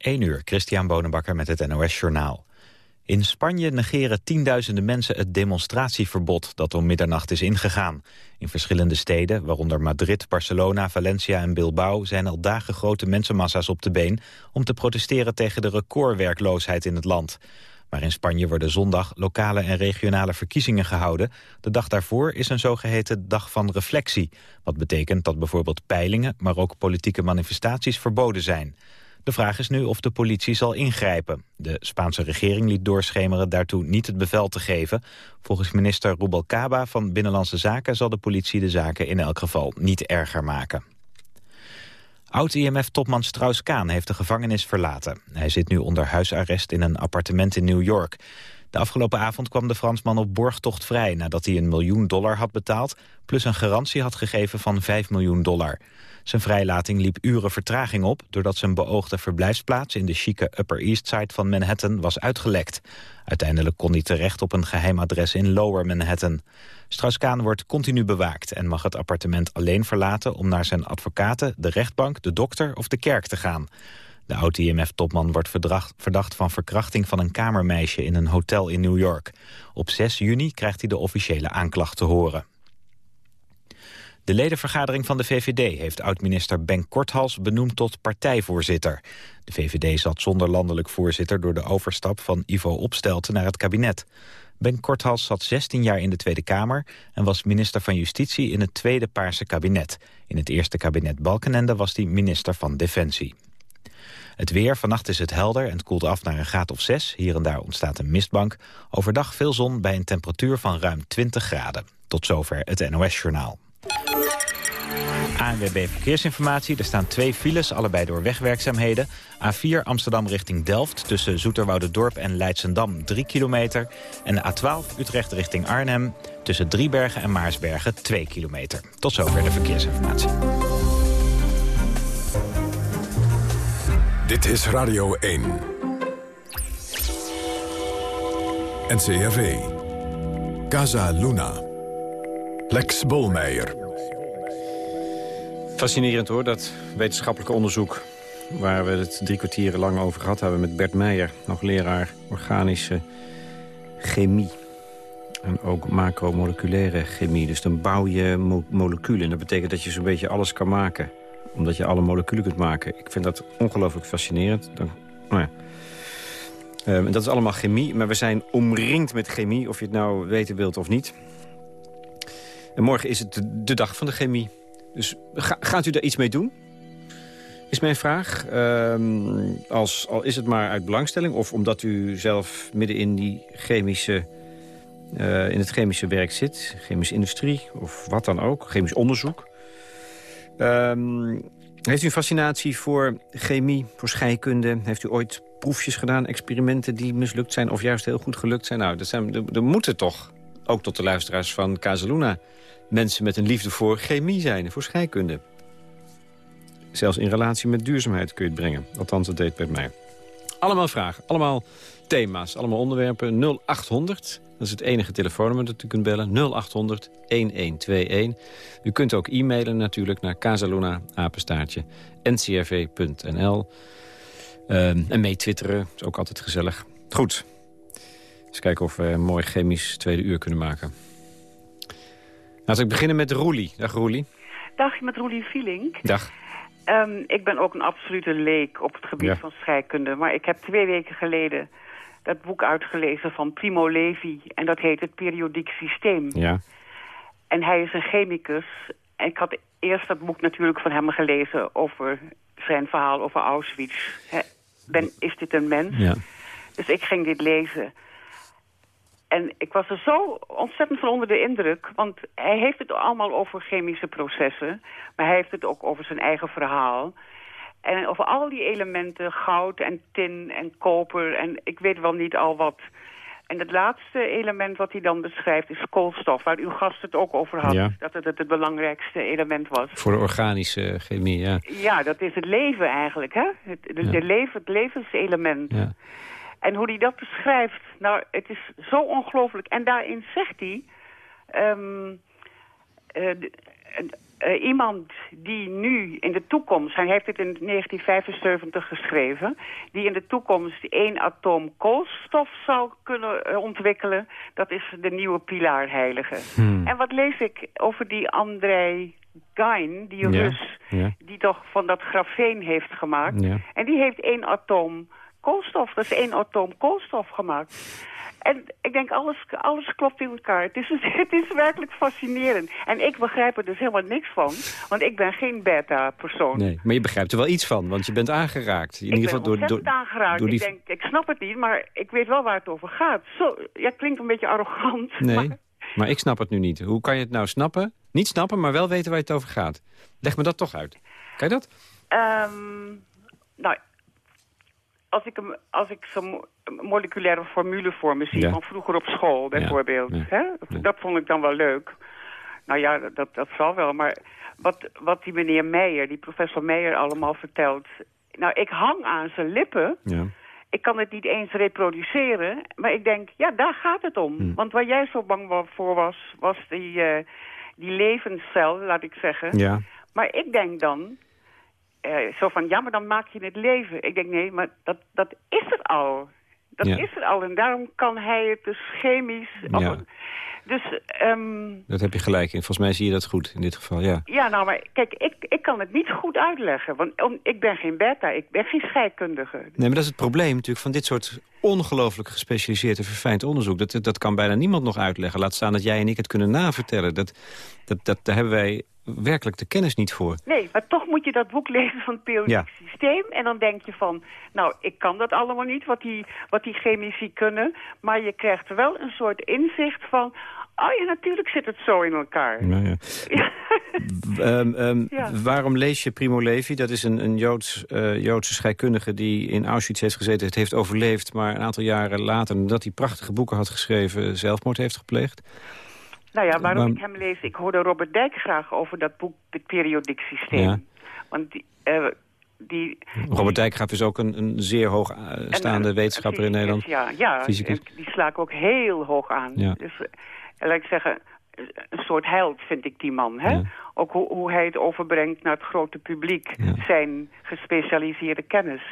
1 uur, Christian Bonenbakker met het NOS Journaal. In Spanje negeren tienduizenden mensen het demonstratieverbod dat om middernacht is ingegaan. In verschillende steden, waaronder Madrid, Barcelona, Valencia en Bilbao... zijn al dagen grote mensenmassa's op de been om te protesteren tegen de recordwerkloosheid in het land. Maar in Spanje worden zondag lokale en regionale verkiezingen gehouden. De dag daarvoor is een zogeheten dag van reflectie. Wat betekent dat bijvoorbeeld peilingen, maar ook politieke manifestaties verboden zijn. De vraag is nu of de politie zal ingrijpen. De Spaanse regering liet doorschemeren daartoe niet het bevel te geven. Volgens minister Rubalcaba van Binnenlandse Zaken... zal de politie de zaken in elk geval niet erger maken. Oud-IMF-topman Strauss-Kaan heeft de gevangenis verlaten. Hij zit nu onder huisarrest in een appartement in New York. De afgelopen avond kwam de Fransman op borgtocht vrij... nadat hij een miljoen dollar had betaald... plus een garantie had gegeven van 5 miljoen dollar. Zijn vrijlating liep uren vertraging op... doordat zijn beoogde verblijfsplaats in de chique Upper East Side van Manhattan was uitgelekt. Uiteindelijk kon hij terecht op een geheim adres in Lower Manhattan. Strauss-Kaan wordt continu bewaakt en mag het appartement alleen verlaten... om naar zijn advocaten, de rechtbank, de dokter of de kerk te gaan. De oud-IMF-topman wordt verdacht van verkrachting van een kamermeisje in een hotel in New York. Op 6 juni krijgt hij de officiële aanklacht te horen. De ledenvergadering van de VVD heeft oud-minister Ben Korthals benoemd tot partijvoorzitter. De VVD zat zonder landelijk voorzitter door de overstap van Ivo Opstelten naar het kabinet. Ben Korthals zat 16 jaar in de Tweede Kamer en was minister van Justitie in het tweede Paarse kabinet. In het eerste kabinet Balkenende was hij minister van Defensie. Het weer, vannacht is het helder en het koelt af naar een graad of 6. Hier en daar ontstaat een mistbank. Overdag veel zon bij een temperatuur van ruim 20 graden. Tot zover het NOS-journaal. ANWB Verkeersinformatie. Er staan twee files, allebei door wegwerkzaamheden. A4 Amsterdam richting Delft tussen Dorp en Leidsendam 3 kilometer. En de A12 Utrecht richting Arnhem tussen Driebergen en Maarsbergen 2 kilometer. Tot zover de verkeersinformatie. Dit is Radio 1. NCRV. Casa Luna. Lex Bolmeijer. Fascinerend hoor, dat wetenschappelijke onderzoek... waar we het drie kwartieren lang over gehad hebben met Bert Meijer... nog leraar organische chemie. En ook macromoleculaire chemie. Dus dan bouw je mo moleculen. En dat betekent dat je zo'n beetje alles kan maken. Omdat je alle moleculen kunt maken. Ik vind dat ongelooflijk fascinerend. Dan, nou ja. En dat is allemaal chemie, maar we zijn omringd met chemie... of je het nou weten wilt of niet. En morgen is het de dag van de chemie. Dus gaat u daar iets mee doen? Is mijn vraag. Ehm, als, al is het maar uit belangstelling... of omdat u zelf midden in, die chemische, uh, in het chemische werk zit... chemische industrie of wat dan ook, chemisch onderzoek... Um, heeft u een fascinatie voor chemie, voor scheikunde? Heeft u ooit proefjes gedaan, experimenten die mislukt zijn... of juist heel goed gelukt zijn? Nou, dat zijn, er moeten toch, ook tot de luisteraars van Casaluna mensen met een liefde voor chemie zijn, voor scheikunde. Zelfs in relatie met duurzaamheid kun je het brengen. Althans, dat deed bij mij. Allemaal vragen, allemaal thema's, allemaal onderwerpen. 0800, dat is het enige telefoonnummer dat u kunt bellen. 0800 1121. U kunt ook e-mailen natuurlijk naar casaluna apenstaartje ncrv.nl. Ehm, en mee twitteren, is ook altijd gezellig. Goed, eens kijken of we een mooi chemisch tweede uur kunnen maken. Laten we beginnen met Roelie. Dag Roelie. Dag, met Roelie Vielink. Dag. Um, ik ben ook een absolute leek op het gebied van scheikunde. Maar ik heb twee weken geleden dat boek uitgelezen van Primo Levi. En dat heet Het Periodiek Systeem. Ja. En hij is een chemicus. En ik had eerst dat boek natuurlijk van hem gelezen over zijn verhaal over Auschwitz. ben, is dit een mens? Ja. Dus ik ging dit lezen. En ik was er zo ontzettend van onder de indruk. Want hij heeft het allemaal over chemische processen. Maar hij heeft het ook over zijn eigen verhaal. En over al die elementen, goud en tin en koper en ik weet wel niet al wat. En het laatste element wat hij dan beschrijft is koolstof, waar uw gast het ook over had. Dat het het belangrijkste element was. Voor de organische chemie, ja. Ja, dat is het leven eigenlijk, hè? Het, leven, het levenselement. Ja. En hoe hij dat beschrijft, nou, het is zo ongelooflijk. En daarin zegt hij... Um, eh, iemand die nu in de toekomst, hij heeft het in 1975 geschreven, die in de toekomst één atoom koolstof zou kunnen eh, ontwikkelen, dat is de nieuwe pilaarheilige. Hmm. En wat lees ik over die Andrei Gein, die Ja, Rus, ja. die toch van dat grafeen heeft gemaakt. Ja. En die heeft één atoom koolstof, dat is één atoom koolstof gemaakt. En ik denk, alles, alles klopt in elkaar. Het is, het is werkelijk fascinerend. En ik begrijp er dus helemaal niks van. Want ik ben geen beta-persoon. Nee, maar je begrijpt er wel iets van, want je bent aangeraakt. In ik ieder ben geval door, door, aangeraakt. door die... Ik denk, ik snap het niet, maar ik weet wel waar het over gaat. Zo, ja, klinkt een beetje arrogant. Nee, Maar, maar ik snap het nu niet. Hoe kan je het nou snappen? Niet snappen, maar wel weten waar het over gaat. Leg me dat toch uit. Kan je dat? ehm, nou, als ik, hem, als ik zo'n mo- moleculaire formule voor me zie... Ja. van vroeger op school bijvoorbeeld... ja, Hè? dat vond ik dan wel leuk. Nou ja, dat, dat zal wel. Maar wat, wat die meneer Meijer, die professor Meijer allemaal vertelt... Nou, ik hang aan zijn lippen... Ja. Ik kan het niet eens reproduceren, maar ik denk, ja, daar gaat het om. Hm. Want waar jij zo bang voor was, was die, eh, die levenscel, laat ik zeggen. Ja. Maar ik denk dan, eh, zo van, ja, maar dan maak je het leven. Ik denk, nee, maar dat, dat is het al. Dat Ja. is het al. En daarom kan hij het dus chemisch... Ja. Dus, ehm, Dat heb je gelijk in. Volgens mij zie je dat goed in dit geval, ja. ja, nou, maar kijk, ik, ik kan het niet goed uitleggen. Want om, ik ben geen beta, ik ben geen scheikundige. Nee, maar dat is het probleem natuurlijk van dit soort ongelooflijk gespecialiseerd en verfijnd onderzoek. Dat, dat kan bijna niemand nog uitleggen. Laat staan dat jij en ik het kunnen navertellen. Dat, dat, dat, daar hebben wij werkelijk de kennis niet voor. Nee, maar toch moet je dat boek lezen van het periodiek Ja. systeem. En dan denk je van, nou, ik kan dat allemaal niet, wat die, wat die chemici kunnen. Maar je krijgt wel een soort inzicht van... oh ja, natuurlijk zit het zo in elkaar. Nou ja. Ja. Ehm, ehm. Waarom lees je Primo Levi? Dat is een, een Joods, eh, Joodse scheikundige die in Auschwitz heeft gezeten. Het heeft overleefd, maar een aantal jaren later... nadat hij prachtige boeken had geschreven, zelfmoord heeft gepleegd. Nou ja, waarom Maar- ik hem lees... ik hoorde Robert Dijk graag over dat boek, het periodiek systeem. Ja. Want die... eh, die Robert Dijkgraaf is ook een, een zeer hoog eh, staande eh, wetenschapper in Nederland. Ja, ja Fysicus. die sla ik ook heel hoog aan. Ja. Dus laat ik zeggen, een soort held vind ik die man. Hè? Ja. Ook hoe, hoe hij het overbrengt naar het grote publiek. Ja. Zijn gespecialiseerde kennis.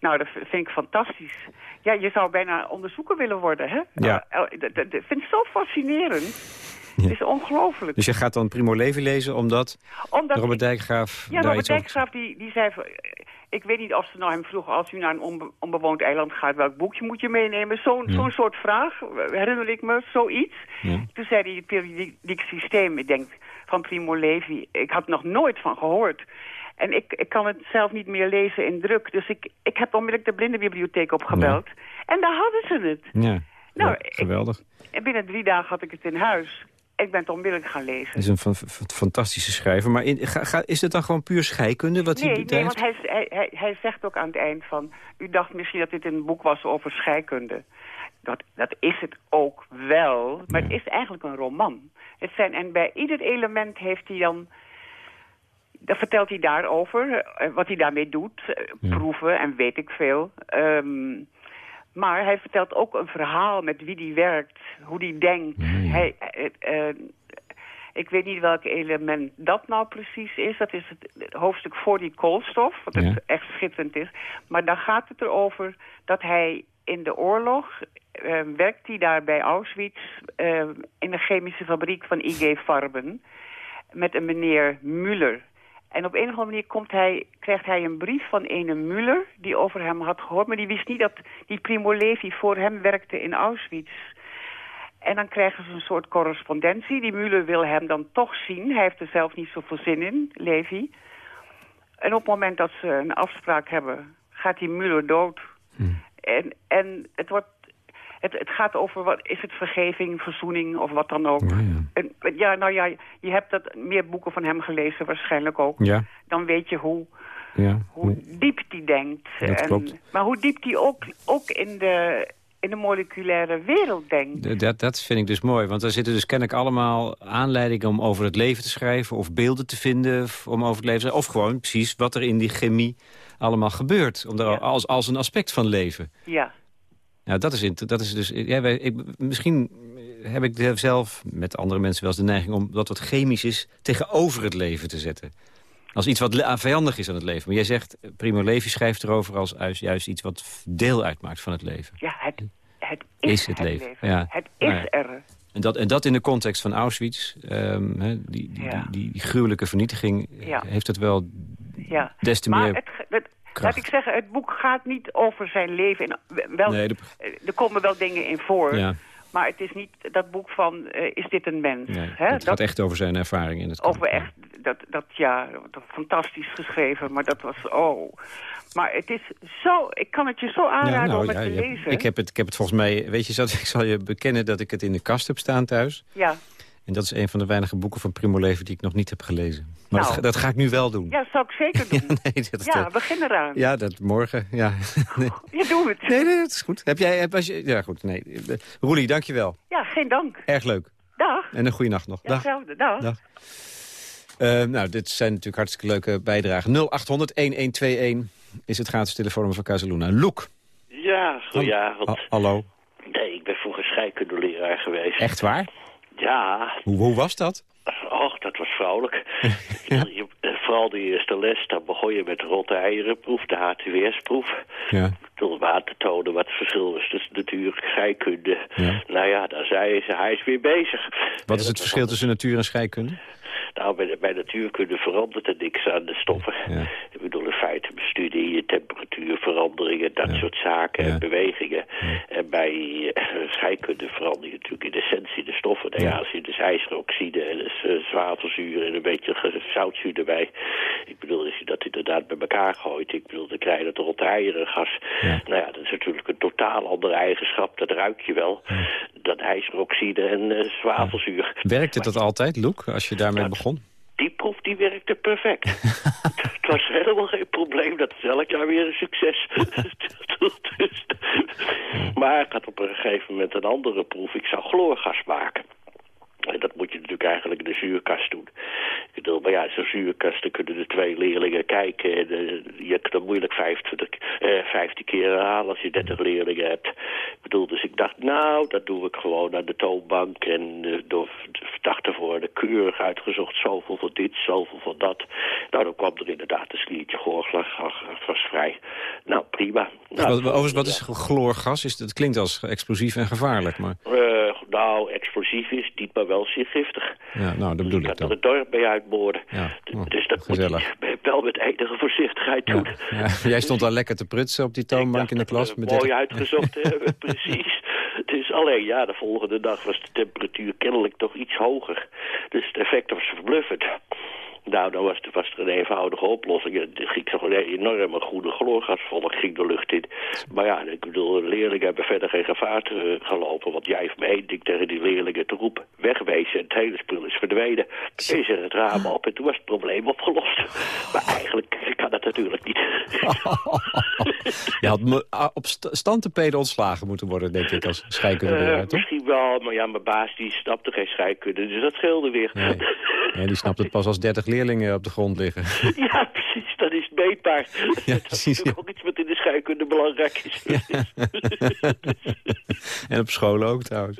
Nou, dat vind ik fantastisch. Ja, je zou bijna onderzoeker willen worden, hè? Ja. Nou, eh, dat- dat- dat vind ik zo fascinerend. Ja. Het is ongelooflijk. Dus je gaat dan Primo Levi lezen omdat Omdat Robert Dijkgraaf ja, Robert. Dijkgraaf die, die zei... eh, Ik weet niet of ze nou hem vroegen... als u naar een onbe- onbewoond eiland gaat... welk boekje moet je meenemen? Zo'n Ja. zo'n soort vraag, eh, herinner ik me, zoiets. Ja. Toen zei hij het periodiek systeem. Ik denk, van Primo Levi. Ik had er nog nooit van gehoord. En ik, ik kan het zelf niet meer lezen in druk. Dus ik, ik heb onmiddellijk de blindenbibliotheek opgebeld. En daar hadden ze het. Ja, Nou, Ja, geweldig. En binnen drie dagen had ik het in huis. Ik ben het onmiddellijk gaan lezen. Hij is een fan- fan- fantastische schrijver. Maar in, ga, ga- is het dan gewoon puur scheikunde wat hij Nee, nee bedrijft? want hij, hij, hij, hij zegt ook aan het eind van... u dacht misschien dat dit een boek was over scheikunde. Dat, dat is het ook wel, maar Ja. het is eigenlijk een roman. Het zijn, en bij ieder element heeft hij dan... Dan vertelt hij daarover, eh, wat hij daarmee doet. eh, Ja. Proeven en weet ik veel. Ehm, maar hij vertelt ook een verhaal met wie hij werkt, hoe hij denkt. Hij, eh, ik weet niet welk element dat nou precies is. Dat is het hoofdstuk voor die koolstof, wat Ja. het echt schitterend is. Maar dan gaat het erover dat hij in de oorlog... werkt hij daar bij Auschwitz eh, in de chemische fabriek van IG Farben... met een meneer Müller. En op een of andere manier komt hij, krijgt hij een brief van ene Müller... die over hem had gehoord, maar die wist niet dat die Primo Levi voor hem werkte in Auschwitz... En dan krijgen ze een soort correspondentie. Die Müller wil hem dan toch zien. Hij heeft er zelf niet zoveel zin in, Levi. En op het moment dat ze een afspraak hebben, gaat die Müller dood. En, en het, wordt, het, het gaat over, wat, is het vergeving, verzoening of wat dan ook. Ja, ja. En, ja, nou ja, je hebt dat, meer boeken van hem gelezen waarschijnlijk ook. Ja, Dan weet je hoe, ja. hoe diep die denkt. Dat klopt. Maar hoe diep die ook, ook in, de, in de moleculaire wereld denkt. Dat, dat vind ik dus mooi, want er zitten dus kennelijk allemaal aanleidingen om over het leven te schrijven... of beelden te vinden om over het leven te Of gewoon precies wat er in die chemie allemaal gebeurt. Om daar Ja. als, als een aspect van leven. Ja. Nou, dat is, dat is dus... Ja, wij, ik, misschien heb ik zelf, met andere mensen wel eens de neiging... om dat wat chemisch is tegenover het leven te zetten. Als iets wat vijandig is aan het leven. Maar jij zegt, Primo Levi schrijft erover als juist iets wat deel uitmaakt van het leven. Ja, het, het is, het, leven. Ja. Het is nou er. En dat, en dat in de context van Auschwitz, um, die, die, die, die, gruwelijke vernietiging, heeft het wel ja. des te maar meer... Het, Laat ik zeggen, het boek gaat niet over zijn leven. wel, nee, Er komen wel dingen in voor. Ja. Maar het is niet dat boek van, uh, is dit een mens? Nee? Het gaat echt over zijn ervaring in het kamp. Over echt, dat, dat, ja, dat, fantastisch geschreven. Maar dat was, oh... Maar het is zo, ik kan het je zo aanraden nou, om het te lezen. Ik heb het, ik heb het volgens mij, weet je, ik zal je bekennen dat ik het in de kast heb staan thuis. Ja. En dat is een van de weinige boeken van Primo Levi die ik nog niet heb gelezen. Maar nou. dat, dat, ga ik nu wel doen. Ja, zou ik zeker doen. ja, nee, dat, ja begin eraan. Ja, dat morgen. Ja, nee. Je doet het. Nee, nee, dat is goed. Heb jij, heb, als je, ja, goed. Nee. Roelie, dankjewel. Ja, geen dank. Erg leuk. Dag. En een goede nacht nog. Dag. Hetzelfde. Dag. Dag. Uh, nou, dit zijn natuurlijk hartstikke leuke bijdragen. 0800-1121 is het gratis telefoonnummer van Casaluna. Loek. Ja, goedenavond. hallo. Nee, ik ben vroeger scheikundeleraar geweest. Echt waar? Ja. Hoe, hoe was dat? Och, dat was vrouwelijk. ja. Eh, vooral de eerste les, dan begon je met de rotte eierenproef, de HTWS-proef. Ja. Toen te tonen wat het verschil was tussen natuur en scheikunde. Ja. Nou ja, dan zei ze, hij is weer bezig. Wat is het verschil tussen natuur en scheikunde? Nou, bij, bij natuurkunde verandert er niks aan de stoffen. Ik bedoel, in feite bestudie je temperatuurveranderingen, dat soort zaken en bewegingen. En bij uh, scheikunde verander je natuurlijk in essentie de stoffen. Nou ja, als je dus ijzeroxide en dus, uh, zwavelzuur en een beetje zoutzuur erbij. Ik bedoel, als je dat inderdaad bij elkaar gooit, ik bedoel, dan krijg je dat rot gas. Nou ja, dat is natuurlijk een totaal andere eigenschap. Dat ruik je wel. Dat ijzeroxide en uh, zwavelzuur. Werkte dat altijd, Loek, als je daarmee begon? Die proef die werkte perfect. het was helemaal geen probleem. Dat is elk jaar weer een succes. maar ik had op een gegeven moment een andere proef. Ik zou chloorgas maken. En dat moet je natuurlijk eigenlijk in de zuurkast doen. Ik bedoel, maar ja, zo'n zuurkast, dan kunnen de twee leerlingen kijken. En, uh, je kan moeilijk 25, uh, 15 keer herhalen als je 30 leerlingen hebt. Ik bedoel, dus ik dacht, nou, dat doe ik gewoon aan de toonbank. En uh, door, dacht ervoor de keurig uitgezocht, zoveel van dit, zoveel van dat. Nou, dan kwam er inderdaad een sliertje was vrij. Nou, prima. Nou, wat, overigens, wat is chloorgas? Is, dat klinkt als explosief en gevaarlijk, maar... Uh, nou, explosief is, niet maar wel zeer giftig. Ja, nou, dat bedoel ik dan. er het dorp bij uitboren. Ja, oh, dus dat gezellig. moet je wel met enige voorzichtigheid doen. Ja, Jij stond al lekker te prutsen op die toonbank in de klas. met mooi uitgezocht hebben, precies. Dus alleen, ja, de volgende dag was de temperatuur kennelijk toch iets hoger. Dus het effect was verbluffend. Nou, dan was, er een eenvoudige oplossing. Er ging toch een enorme goede chloorgasvolk ging de lucht in. Maar ja, ik bedoel, de leerlingen hebben verder geen gevaar te, gelopen. Want jij heeft me één tegen die leerlingen te roepen. Wegwezen en het hele spul is verdwenen. Ze het raam op en toen was het probleem opgelost. Maar eigenlijk kan dat natuurlijk niet. Je had me ah, op standtepeden ontslagen moeten worden, denk ik, als scheikunde. Uh, misschien wel, maar ja, mijn baas die snapte geen scheikunde. Dus dat scheelde weer. Nee. die snapt het pas als 30 leerlingen op de grond liggen. Ja, precies. Dat is meetbaar. Ja, precies. Dat ook iets scheikunde belangrijk is. en op school ook trouwens.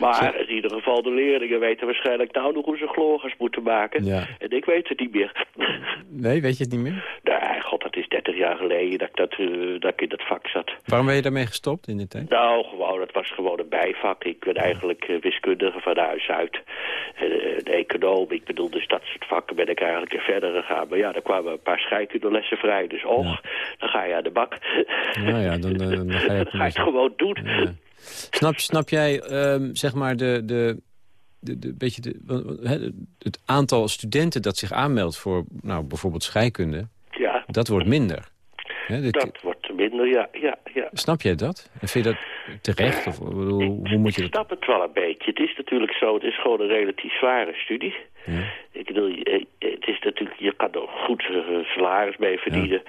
Maar in ieder geval, de leerlingen weten waarschijnlijk nou nog hoe ze chloorgas moeten maken. Ja. En ik weet het niet meer. Nee, weet je het niet meer? Nee, god, dat is 30 jaar geleden dat ik, dat, uh, dat ik in dat vak zat. Waarom ben je daarmee gestopt in de tijd? Nou, gewoon, het was gewoon een bijvak. Ik ben eigenlijk uh, wiskundige van huis uit. Uh, de econoom, ik bedoel, dus dat soort vakken ben ik eigenlijk weer verder gegaan. Maar ja, er kwamen een paar scheikundelessen vrij. Dus och, dan ga je aan de bak. Nou ja, dan, dan, ga je het, ga je het gewoon doen. Snap, snap jij, um, zeg maar, de... de de, de, beetje de, het aantal studenten dat zich aanmeldt voor nou, bijvoorbeeld scheikunde... Dat wordt minder. dat wordt minder, ja, ja, ja. Snap jij dat? En vind je dat terecht? Of, hoe, hoe moet je ik snap het wel een beetje. Het is natuurlijk zo, het is gewoon een relatief zware studie. Ja. Ik bedoel, eh, het is natuurlijk, je kan er goed eh, salaris mee verdienen.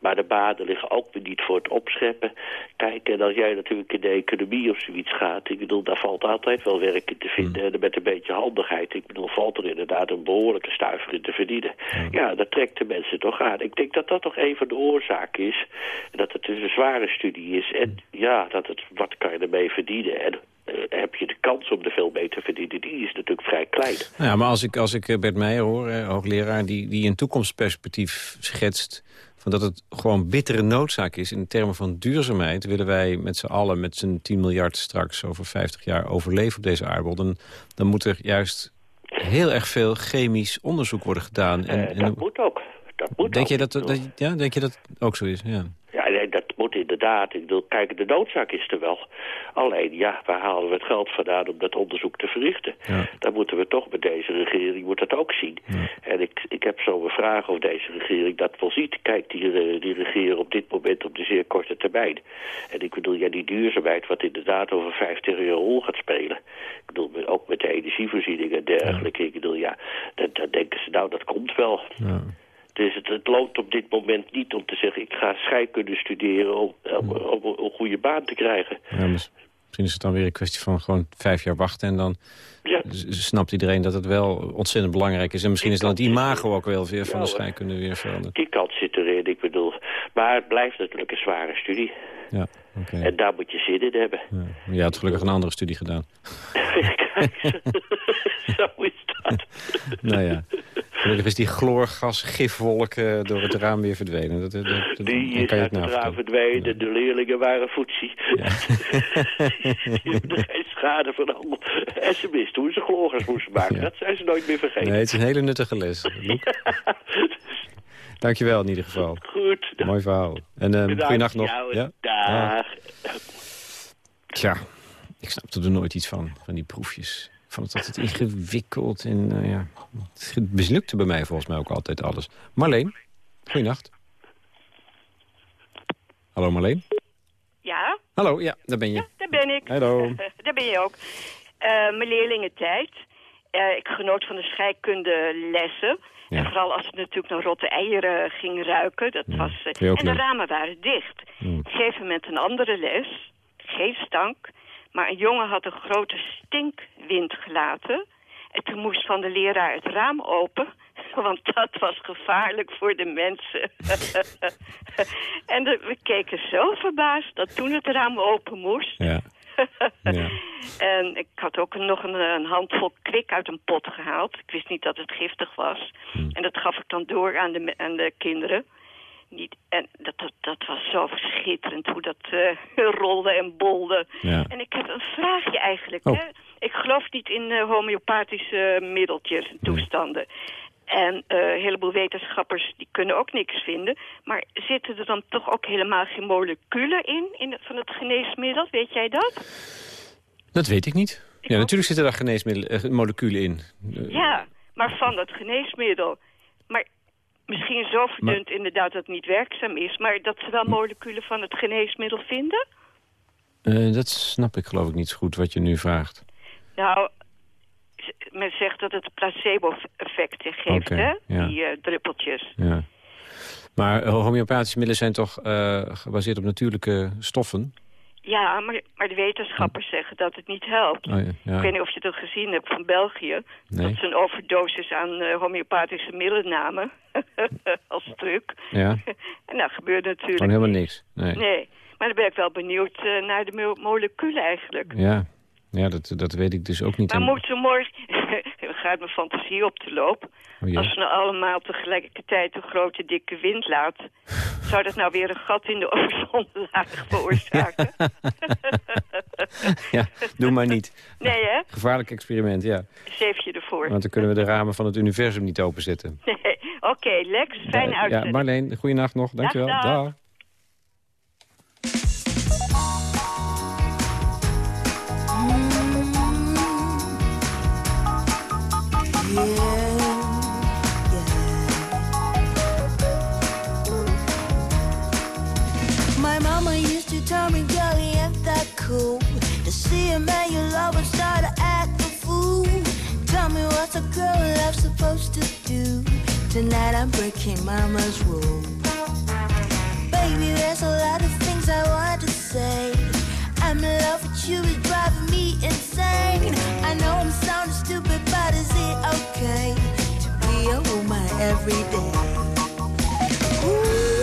Maar de baden liggen ook weer niet voor het opscheppen. Kijk, en als jij natuurlijk in de economie of zoiets gaat... ik bedoel, daar valt altijd wel werk in te vinden. Mm. En met een beetje handigheid, ik bedoel, valt er inderdaad een behoorlijke stuiver in te verdienen. Ja, dat trekt de mensen toch aan. Ik denk dat dat toch een van de oorzaken is. Dat het dus een zware studie is. En ja, dat het, wat kan je ermee verdienen? En heb je de kans om er veel mee te verdienen, die is natuurlijk vrij klein. Nou ja, maar als ik, als ik Bert Meijer hoor, hoogleraar, die, die een toekomstperspectief schetst van dat het gewoon bittere noodzaak is in termen van duurzaamheid... willen wij met z'n allen met z'n 10 miljard straks over 50 jaar overleven op deze aardbol... Dan, dan moet er juist heel erg veel chemisch onderzoek worden gedaan. En, uh, dat moet ook. Dat moet denk, ook. Je dat, dat, ja, denk je dat ook zo is? Ja. Ja, nee, dat moet inderdaad. Ik bedoel, kijk, de noodzaak is er wel. Alleen, ja, waar halen we het geld vandaan om dat onderzoek te verrichten? Ja. Dan moeten we toch met deze regering moet dat ook zien. Ja. En ik, ik heb zo een vraag of deze regering dat wel ziet. Kijk, die, eh, die regeren op dit moment op de zeer korte termijn. En ik bedoel, ja, die duurzaamheid wat inderdaad over 50 jaar rol gaat spelen. Ik bedoel, ook met de energievoorziening en dergelijke. Ik bedoel, ja, dan, dan denken ze, nou, dat komt wel. Ja. Dus het, het loont op dit moment niet om te zeggen... ik ga scheikunde studeren om, om, om een goede baan te krijgen. Ja, mis- misschien is het dan weer een kwestie van gewoon vijf jaar wachten... en dan Ja, snapt iedereen dat het wel ontzettend belangrijk is. En misschien is dan het imago ook wel weer van de Ja, scheikunde weer veranderd. die kant zit erin, ik bedoel. Maar het blijft natuurlijk een zware studie. Ja, oké. En daar moet je zin in hebben. Ja. Jij had gelukkig een andere studie gedaan. Kijk, zo is dat. nou ja. Gelukkig is die chloorgas gifwolk eh, door het raam weer verdwenen. Dat, dat, Die kan is je uit het raam verdwenen. De leerlingen waren voetsie. die hebben er geen schade van allemaal. En ze wisten hoe ze chloorgas moesten maken. Ja. Dat zijn ze nooit meer vergeten. Nee, het is een hele nuttige les. Dankjewel in ieder geval. Goed. Mooi verhaal. En eh Bedankt. goeienacht nog. Ja? Dag. Tja, ik snapte er nooit iets van, van die proefjes. Ik vond het altijd ingewikkeld en eh, ja, het mislukte bij mij volgens mij ook altijd alles. Marleen, goeienacht. Hallo Marleen. Ja, Hallo, ja, daar ben je. daar ben ik. Hallo. daar ben je ook. Eh, mijn leerlingentijd. Eh, ik genoot van de scheikundelessen. Ja. En vooral als het natuurlijk naar rotte eieren ging ruiken. Dat was, en de ramen waren dicht. Hmm. Op een gegeven moment een andere les. Geen stank. Maar een jongen had een grote stinkwind gelaten. En toen moest van de leraar het raam open. Want dat was gevaarlijk voor de mensen. en de- we keken zo verbaasd dat toen het raam open moest... Ja. ja. En ik had ook nog een, een handvol kwik uit een pot gehaald. Ik wist niet dat het giftig was. Hmm. En dat gaf ik dan door aan de, aan de kinderen. Niet, en dat, dat, dat was zo verschitterend hoe dat eh, rolde en bolde. Ja. En ik heb een vraagje eigenlijk. Oh. Hè? Ik geloof niet in eh, homeopathische middeltjes en toestanden. En eh, een heleboel wetenschappers die kunnen ook niks vinden. Maar zitten er dan toch ook helemaal geen moleculen in, in van het geneesmiddel? Weet jij dat? Dat weet ik niet. Ik Ja, ook. natuurlijk zitten daar geneesmiddelen, moleculen in. Ja, maar van dat geneesmiddel. Maar misschien zo verdund inderdaad dat het niet werkzaam is... maar dat ze wel moleculen van het geneesmiddel vinden? eh, dat snap ik geloof ik niet zo goed wat je nu vraagt. Nou, men zegt dat het placebo-effect geeft, hè? ja. Die eh, druppeltjes. Ja. Maar eh, homeopathische middelen zijn toch gebaseerd op natuurlijke stoffen? Ja, maar, maar de wetenschappers zeggen dat het niet helpt. Oh, ja. Ik weet niet of je dat gezien hebt van België. Nee. Dat ze een overdosis aan eh, homeopathische middelen namen. Als truc. Ja, en dat gebeurt natuurlijk gewoon helemaal niks. Nee. Nee, maar dan ben ik wel benieuwd eh, naar de mo- moleculen eigenlijk. Ja, ja dat, dat weet ik dus ook niet. Maar En- moeten we morgen... Gaat mijn fantasie op te loop. Oh, ja. Als we nou allemaal tegelijkertijd een grote dikke wind laten... zou dat nou weer een gat in de ozonlaag veroorzaken? ja, doe maar niet. nee, hè? Gevaarlijk experiment, ja. Zeef je ervoor. Want dan kunnen we de ramen van het universum niet openzetten. Nee. Oké, Lex, fijne Ja, uitzending. Marleen, goeienacht nog. Dankjewel. dag. You love and start to act a fool. Tell me what's a girl love supposed to do? Tonight I'm breaking mama's rule. Baby, there's a lot of things I want to say. I'm in love with you, it's driving me insane. I know I'm sounding stupid, but is it okay to be a woman every day? Ooh,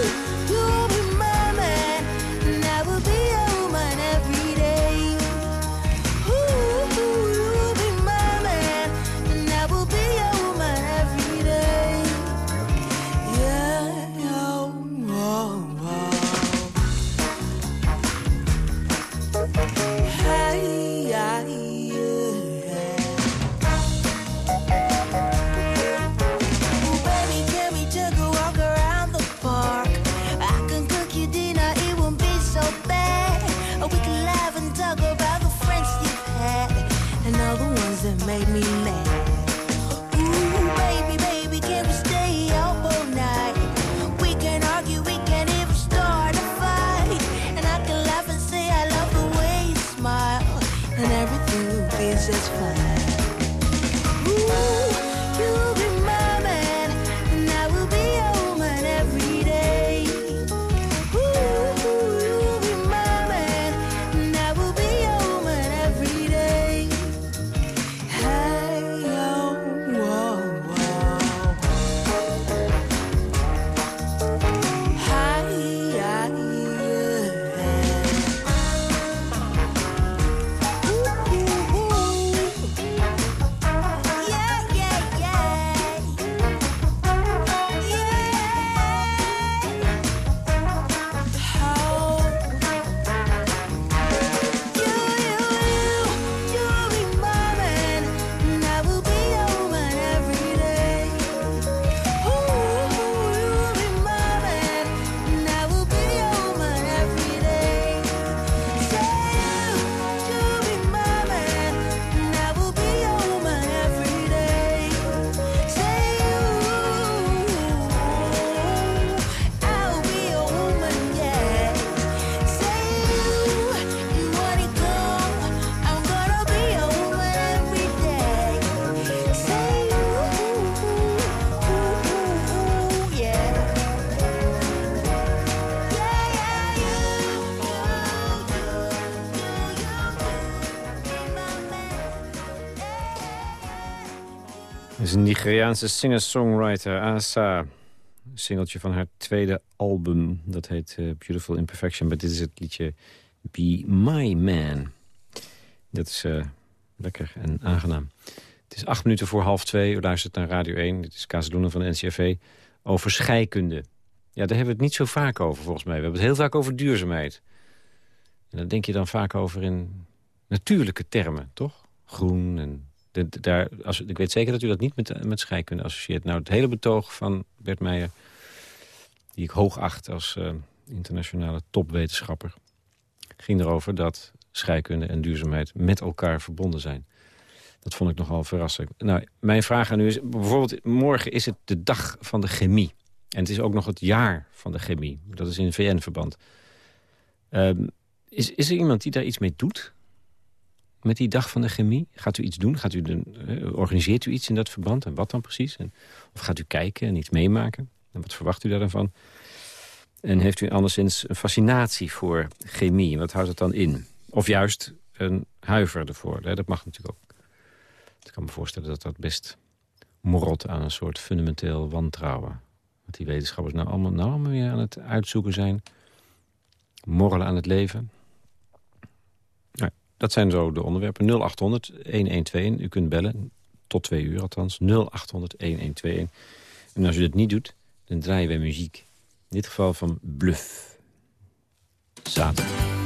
is Nigeriaanse singer-songwriter, Asa. Singeltje van haar tweede album. Dat heet eh, Beautiful Imperfection. Maar dit is het liedje Be My Man. Dat is eh, lekker en aangenaam. Het is acht minuten voor half twee. U luistert naar Radio 1. Dit is Kazeloenen van de NCRV. Over scheikunde. Ja, daar hebben we het niet zo vaak over, volgens mij. We hebben het heel vaak over duurzaamheid. En daar denk je dan vaak over in natuurlijke termen, toch? Groen en... daar, als, ik weet zeker dat u dat niet met, met scheikunde associeert. Nou, het hele betoog van Bert Meijer... die ik hoog acht als eh, internationale topwetenschapper... ging erover dat scheikunde en duurzaamheid met elkaar verbonden zijn. Dat vond ik nogal verrassend. Nou, mijn vraag aan u is... bijvoorbeeld morgen is het de dag van de chemie. En het is ook nog het jaar van de chemie. Dat is in VN-verband. Ehm, is, is er iemand die daar iets mee doet? Met die dag van de chemie? Gaat u iets doen? Gaat u de, eh, organiseert u iets in dat verband? En wat dan precies? En, of gaat u kijken en iets meemaken? En wat verwacht u daar dan van? En heeft u anderszins een fascinatie voor chemie? Wat houdt het dan in? Of juist een huiver ervoor? Hè? Dat mag natuurlijk ook. Ik kan me voorstellen dat dat best morrelt aan een soort fundamenteel wantrouwen. Wat die wetenschappers nou allemaal, nou allemaal weer aan het uitzoeken zijn. Morrelen aan het leven. Dat zijn zo de onderwerpen. 0800 1121. U kunt bellen. Tot twee uur althans. 0800 1121. En als u dat niet doet, dan draaien wij muziek. In dit geval van Bluff. Zaterdag.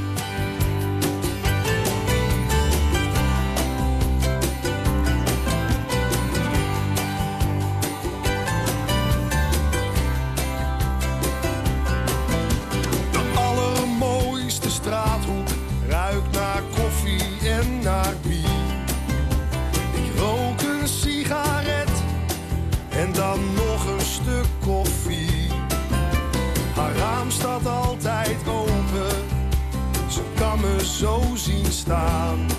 Zo zien staan.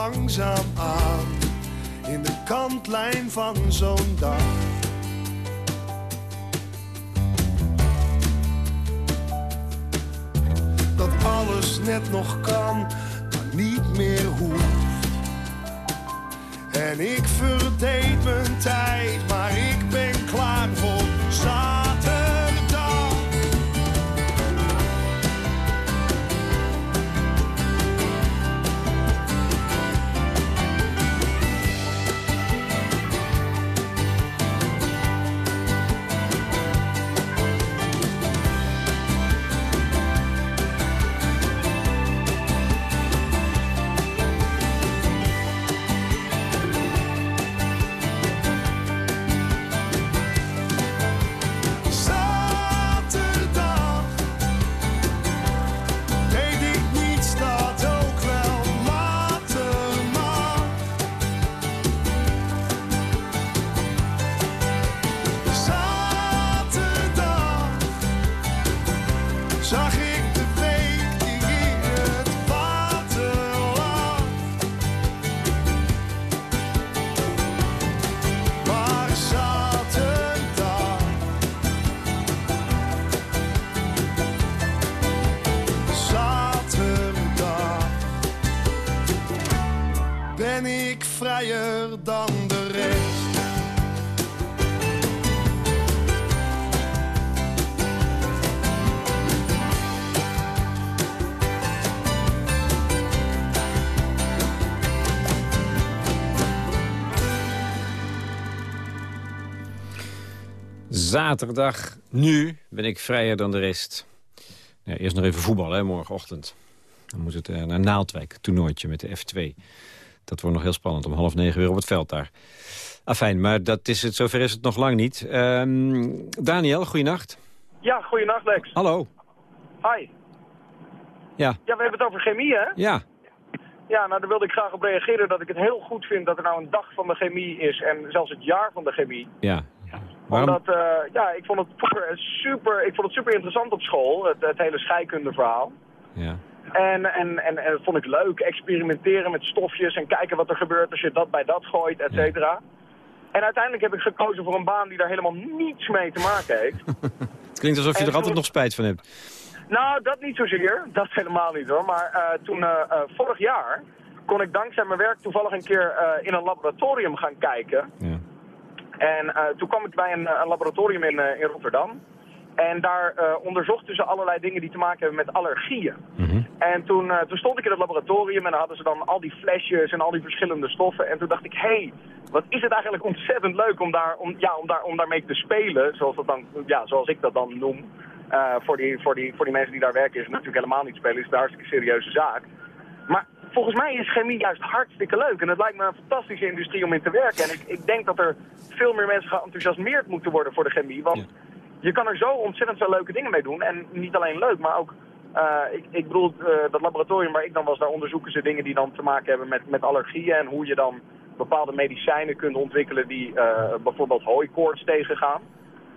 Langzaam aan in de kantlijn van zo'n dag. Dat alles net nog kan, maar niet meer hoeft. En ik verdeed mijn tijd, maar ik Zaterdag, nu ben ik vrijer dan de rest. Ja, eerst nog even voetballen, hè, morgenochtend. Dan moet het eh, naar Naaldwijk, toernooitje met de F2. Dat wordt nog heel spannend, om half negen weer op het veld daar. Afijn, maar dat is het, zover is het nog lang niet. Ehm, Daniel, goeienacht. Ja, goeienacht Lex. Hallo. Hi. Ja, Ja, we hebben het over chemie, hè? ja. Ja, nou daar wilde ik graag op reageren dat ik het heel goed vind dat er nou een dag van de chemie is en zelfs het jaar van de chemie. ja. Waarom? Omdat, eh, ja, ik vond het vroeger super, ik vond het super interessant op school, het, het hele scheikundeverhaal. Ja. En, en, en, en dat vond ik leuk, experimenteren met stofjes en kijken wat er gebeurt als je dat bij dat gooit, et cetera. En uiteindelijk heb ik gekozen voor een baan die daar helemaal niets mee te maken heeft. Het klinkt alsof je En er altijd toen- nog spijt van hebt. Nou, dat niet zozeer. Dat helemaal niet hoor. Maar eh, toen, eh, vorig jaar, kon ik dankzij mijn werk toevallig een keer in een laboratorium gaan kijken. Ja. En eh, toen kwam ik bij een, eh, een laboratorium in, eh, in Rotterdam. En daar onderzochten ze allerlei dingen die te maken hebben met allergieën. Mhm. En toen, toen stond ik in het laboratorium en dan hadden ze dan al die flesjes en al die verschillende stoffen. En toen dacht ik, hé, hey, wat is het eigenlijk ontzettend leuk om, daar, om, ja, om, daar, om daarmee te spelen. Zoals, dat dan, ja, zoals ik dat dan noem. Voor, die, voor, die, voor die mensen die daar werken is het natuurlijk helemaal niet spelen. Is het een hartstikke serieuze zaak. Maar volgens mij is chemie juist hartstikke leuk. En het lijkt me een fantastische industrie om in te werken. En ik, ik denk dat er veel meer mensen geenthousiasmeerd moeten worden voor de chemie. Want Ja. je kan er zo ontzettend veel leuke dingen mee doen. En niet alleen leuk, maar ook... eh, ik, ik bedoel, eh, dat laboratorium waar ik dan was, daar onderzoeken ze dingen die dan te maken hebben met, met allergieën. En hoe je dan bepaalde medicijnen kunt ontwikkelen die eh, bijvoorbeeld hooikoorts tegengaan.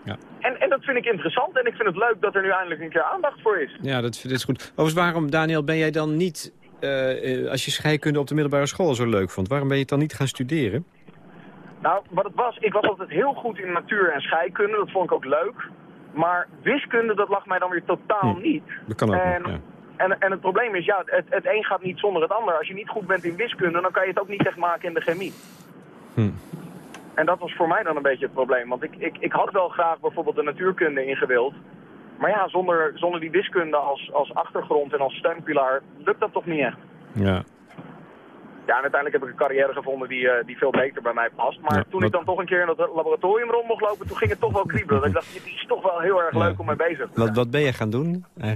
Ja. En, en dat vind ik interessant en ik vind het leuk dat er nu eindelijk een keer aandacht voor is. Ja, dat, dat is goed. Overigens, waarom, Daniel, ben jij dan niet... eh, eh, als je scheikunde op de middelbare school zo leuk vond... waarom ben je het dan niet gaan studeren? Nou, wat het was, ik was altijd heel goed in natuur en scheikunde, dat vond ik ook leuk. Maar wiskunde, dat lag mij dan weer totaal Hm. niet. Dat kan ook en, nog, ja. en, en het probleem is, ja, het, het een gaat niet zonder het ander. Als je niet goed bent in wiskunde, dan kan je het ook niet echt maken in de chemie. Hm. En dat was voor mij dan een beetje het probleem. Want ik, ik, ik had wel graag bijvoorbeeld de natuurkunde ingewild. Maar ja, zonder, zonder die wiskunde als, als achtergrond en als steunpilaar lukt dat toch niet echt. Ja. Ja, en uiteindelijk heb ik een carrière gevonden die, eh, die veel beter bij mij past. Maar Ja, toen wat- ik dan toch een keer in dat laboratorium rond mocht lopen, toen ging het toch wel kriebelen. Ik dacht, dit is toch wel heel erg Ja. leuk om mee bezig te Wat, zijn. wat ben je gaan doen? Eh,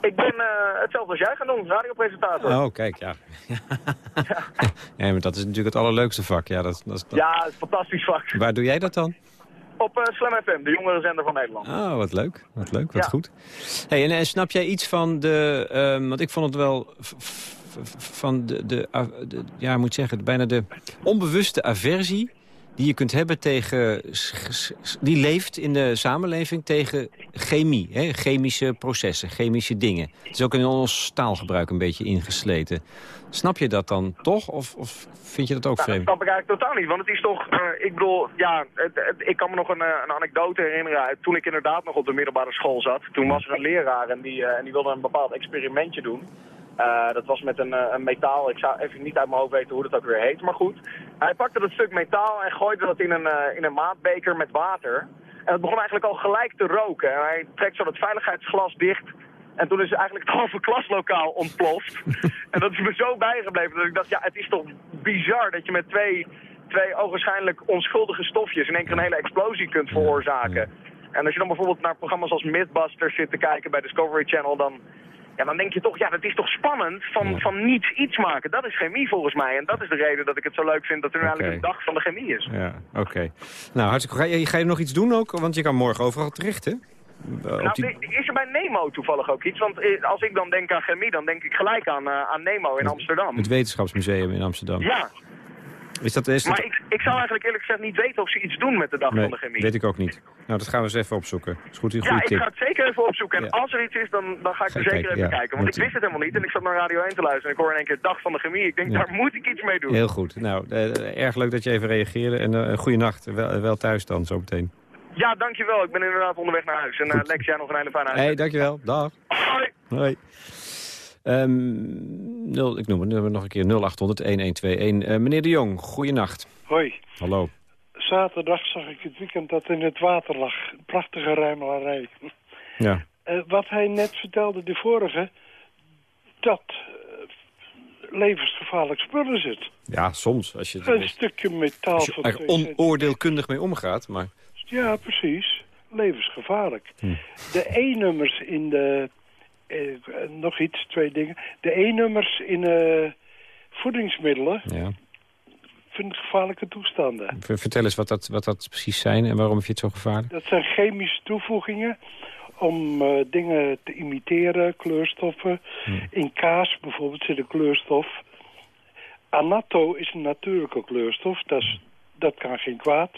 Ik ben eh, hetzelfde als jij gaan doen, radiopresentator. Oh, kijk, ja. ja, maar dat is natuurlijk het allerleukste vak. Ja, dat, dat, is- dat- Ja, het is een fantastisch vak. Waar doe jij dat dan? Op eh, Slam FM, de jongere zender van Nederland. Oh, wat leuk. Wat leuk, wat Ja. goed. Hey, en, en snap jij iets van de... ehm, want ik vond het wel van de, de, de... Ja, ik moet zeggen, bijna de onbewuste aversie... die je kunt hebben tegen... die leeft in de samenleving tegen chemie. Hè? Chemische processen, chemische dingen. Het is ook in ons taalgebruik een beetje ingesleten. Snap je dat dan toch? Of, of vind je dat ook Nou, dat vreemd? snap ik eigenlijk totaal niet, want het is toch, eh, ik bedoel, ja, het, het- ik kan me nog een, eh, een anekdote herinneren toen ik inderdaad nog op de middelbare school zat. Toen was er een leraar en die, eh, en die wilde een bepaald experimentje doen. Eh, dat was met een, eh, een metaal, ik zou even niet uit mijn hoofd weten hoe dat ook weer heet, maar goed. Hij pakte dat stuk metaal en gooide dat in een, eh, in een maatbeker met water. En het begon eigenlijk al gelijk te roken. En hij trekt zo dat veiligheidsglas dicht. En toen is eigenlijk het halve klaslokaal ontploft. en dat is me zo bijgebleven dat ik dacht, ja, het is toch bizar dat je met twee, twee ogenschijnlijk onschuldige stofjes in één keer een hele explosie kunt veroorzaken. En als je dan bijvoorbeeld naar programma's als Mythbusters zit te kijken bij Discovery Channel, dan, ja, dan denk je toch, ja, dat is toch spannend van, Ja. van niets iets maken. Dat is chemie volgens mij. En dat is de reden dat ik het zo leuk vind dat er eigenlijk een dag van de chemie is. Ja, oké. Nou, hartstikke goed. Ga je, ga je nog iets doen ook? Want je kan morgen overal terecht, hè? Eh, Nou, die- is er bij Nemo toevallig ook iets? Want eh, als ik dan denk aan chemie, dan denk ik gelijk aan, eh, aan Nemo in Amsterdam. Het Wetenschapsmuseum in Amsterdam. Ja, Is dat, is dat... maar ik, ik zou eigenlijk eerlijk gezegd niet weten of ze iets doen met de dag Nee, van de chemie. weet ik ook niet. Nou, dat gaan we eens even opzoeken. Dat is goed, een Ja, goede ik tip. ga het zeker even opzoeken. En Ja. als er iets is, dan, dan ga ik Ga er zeker kijken, even ja. kijken. Want ik wist het helemaal niet en ik zat naar Radio 1 te luisteren. En ik hoor in één keer dag van de chemie. Ik denk, Ja. daar moet ik iets mee doen. Heel goed. Nou, eh, erg leuk dat je even reageerde. En eh goede nacht. Wel, wel thuis dan, zo meteen. Ja, dankjewel. Ik ben inderdaad onderweg naar huis. En eh Goed. Lex, jij nog een hele fijne Hé, huis. hey, dankjewel. Dag. Hoi. Hoi. Nul, ik noem het nog een keer 0800-1121. Eh, meneer de Jong, goeienacht. Hoi. Hallo. Zaterdag zag ik het weekend dat in het water lag. Prachtige ruimelarij. Ja. Eh, wat hij net vertelde, de vorige, dat eh, levensgevaarlijk spul is het. ja, soms. Als je, Een stukje metaal als je er onoordeelkundig mee omgaat. Maar Ja, precies. Levensgevaarlijk. Hm. De E-nummers in de... eh, eh, nog iets, twee dingen. De E-nummers in eh, voedingsmiddelen ja. vind ik gevaarlijke toestanden. Vertel eens wat dat, wat dat precies zijn en waarom vind je het zo gevaarlijk? Dat zijn chemische toevoegingen om dingen te imiteren, kleurstoffen. In kaas bijvoorbeeld zit een kleurstof. Annatto is een natuurlijke kleurstof, dat, is, dat kan geen kwaad.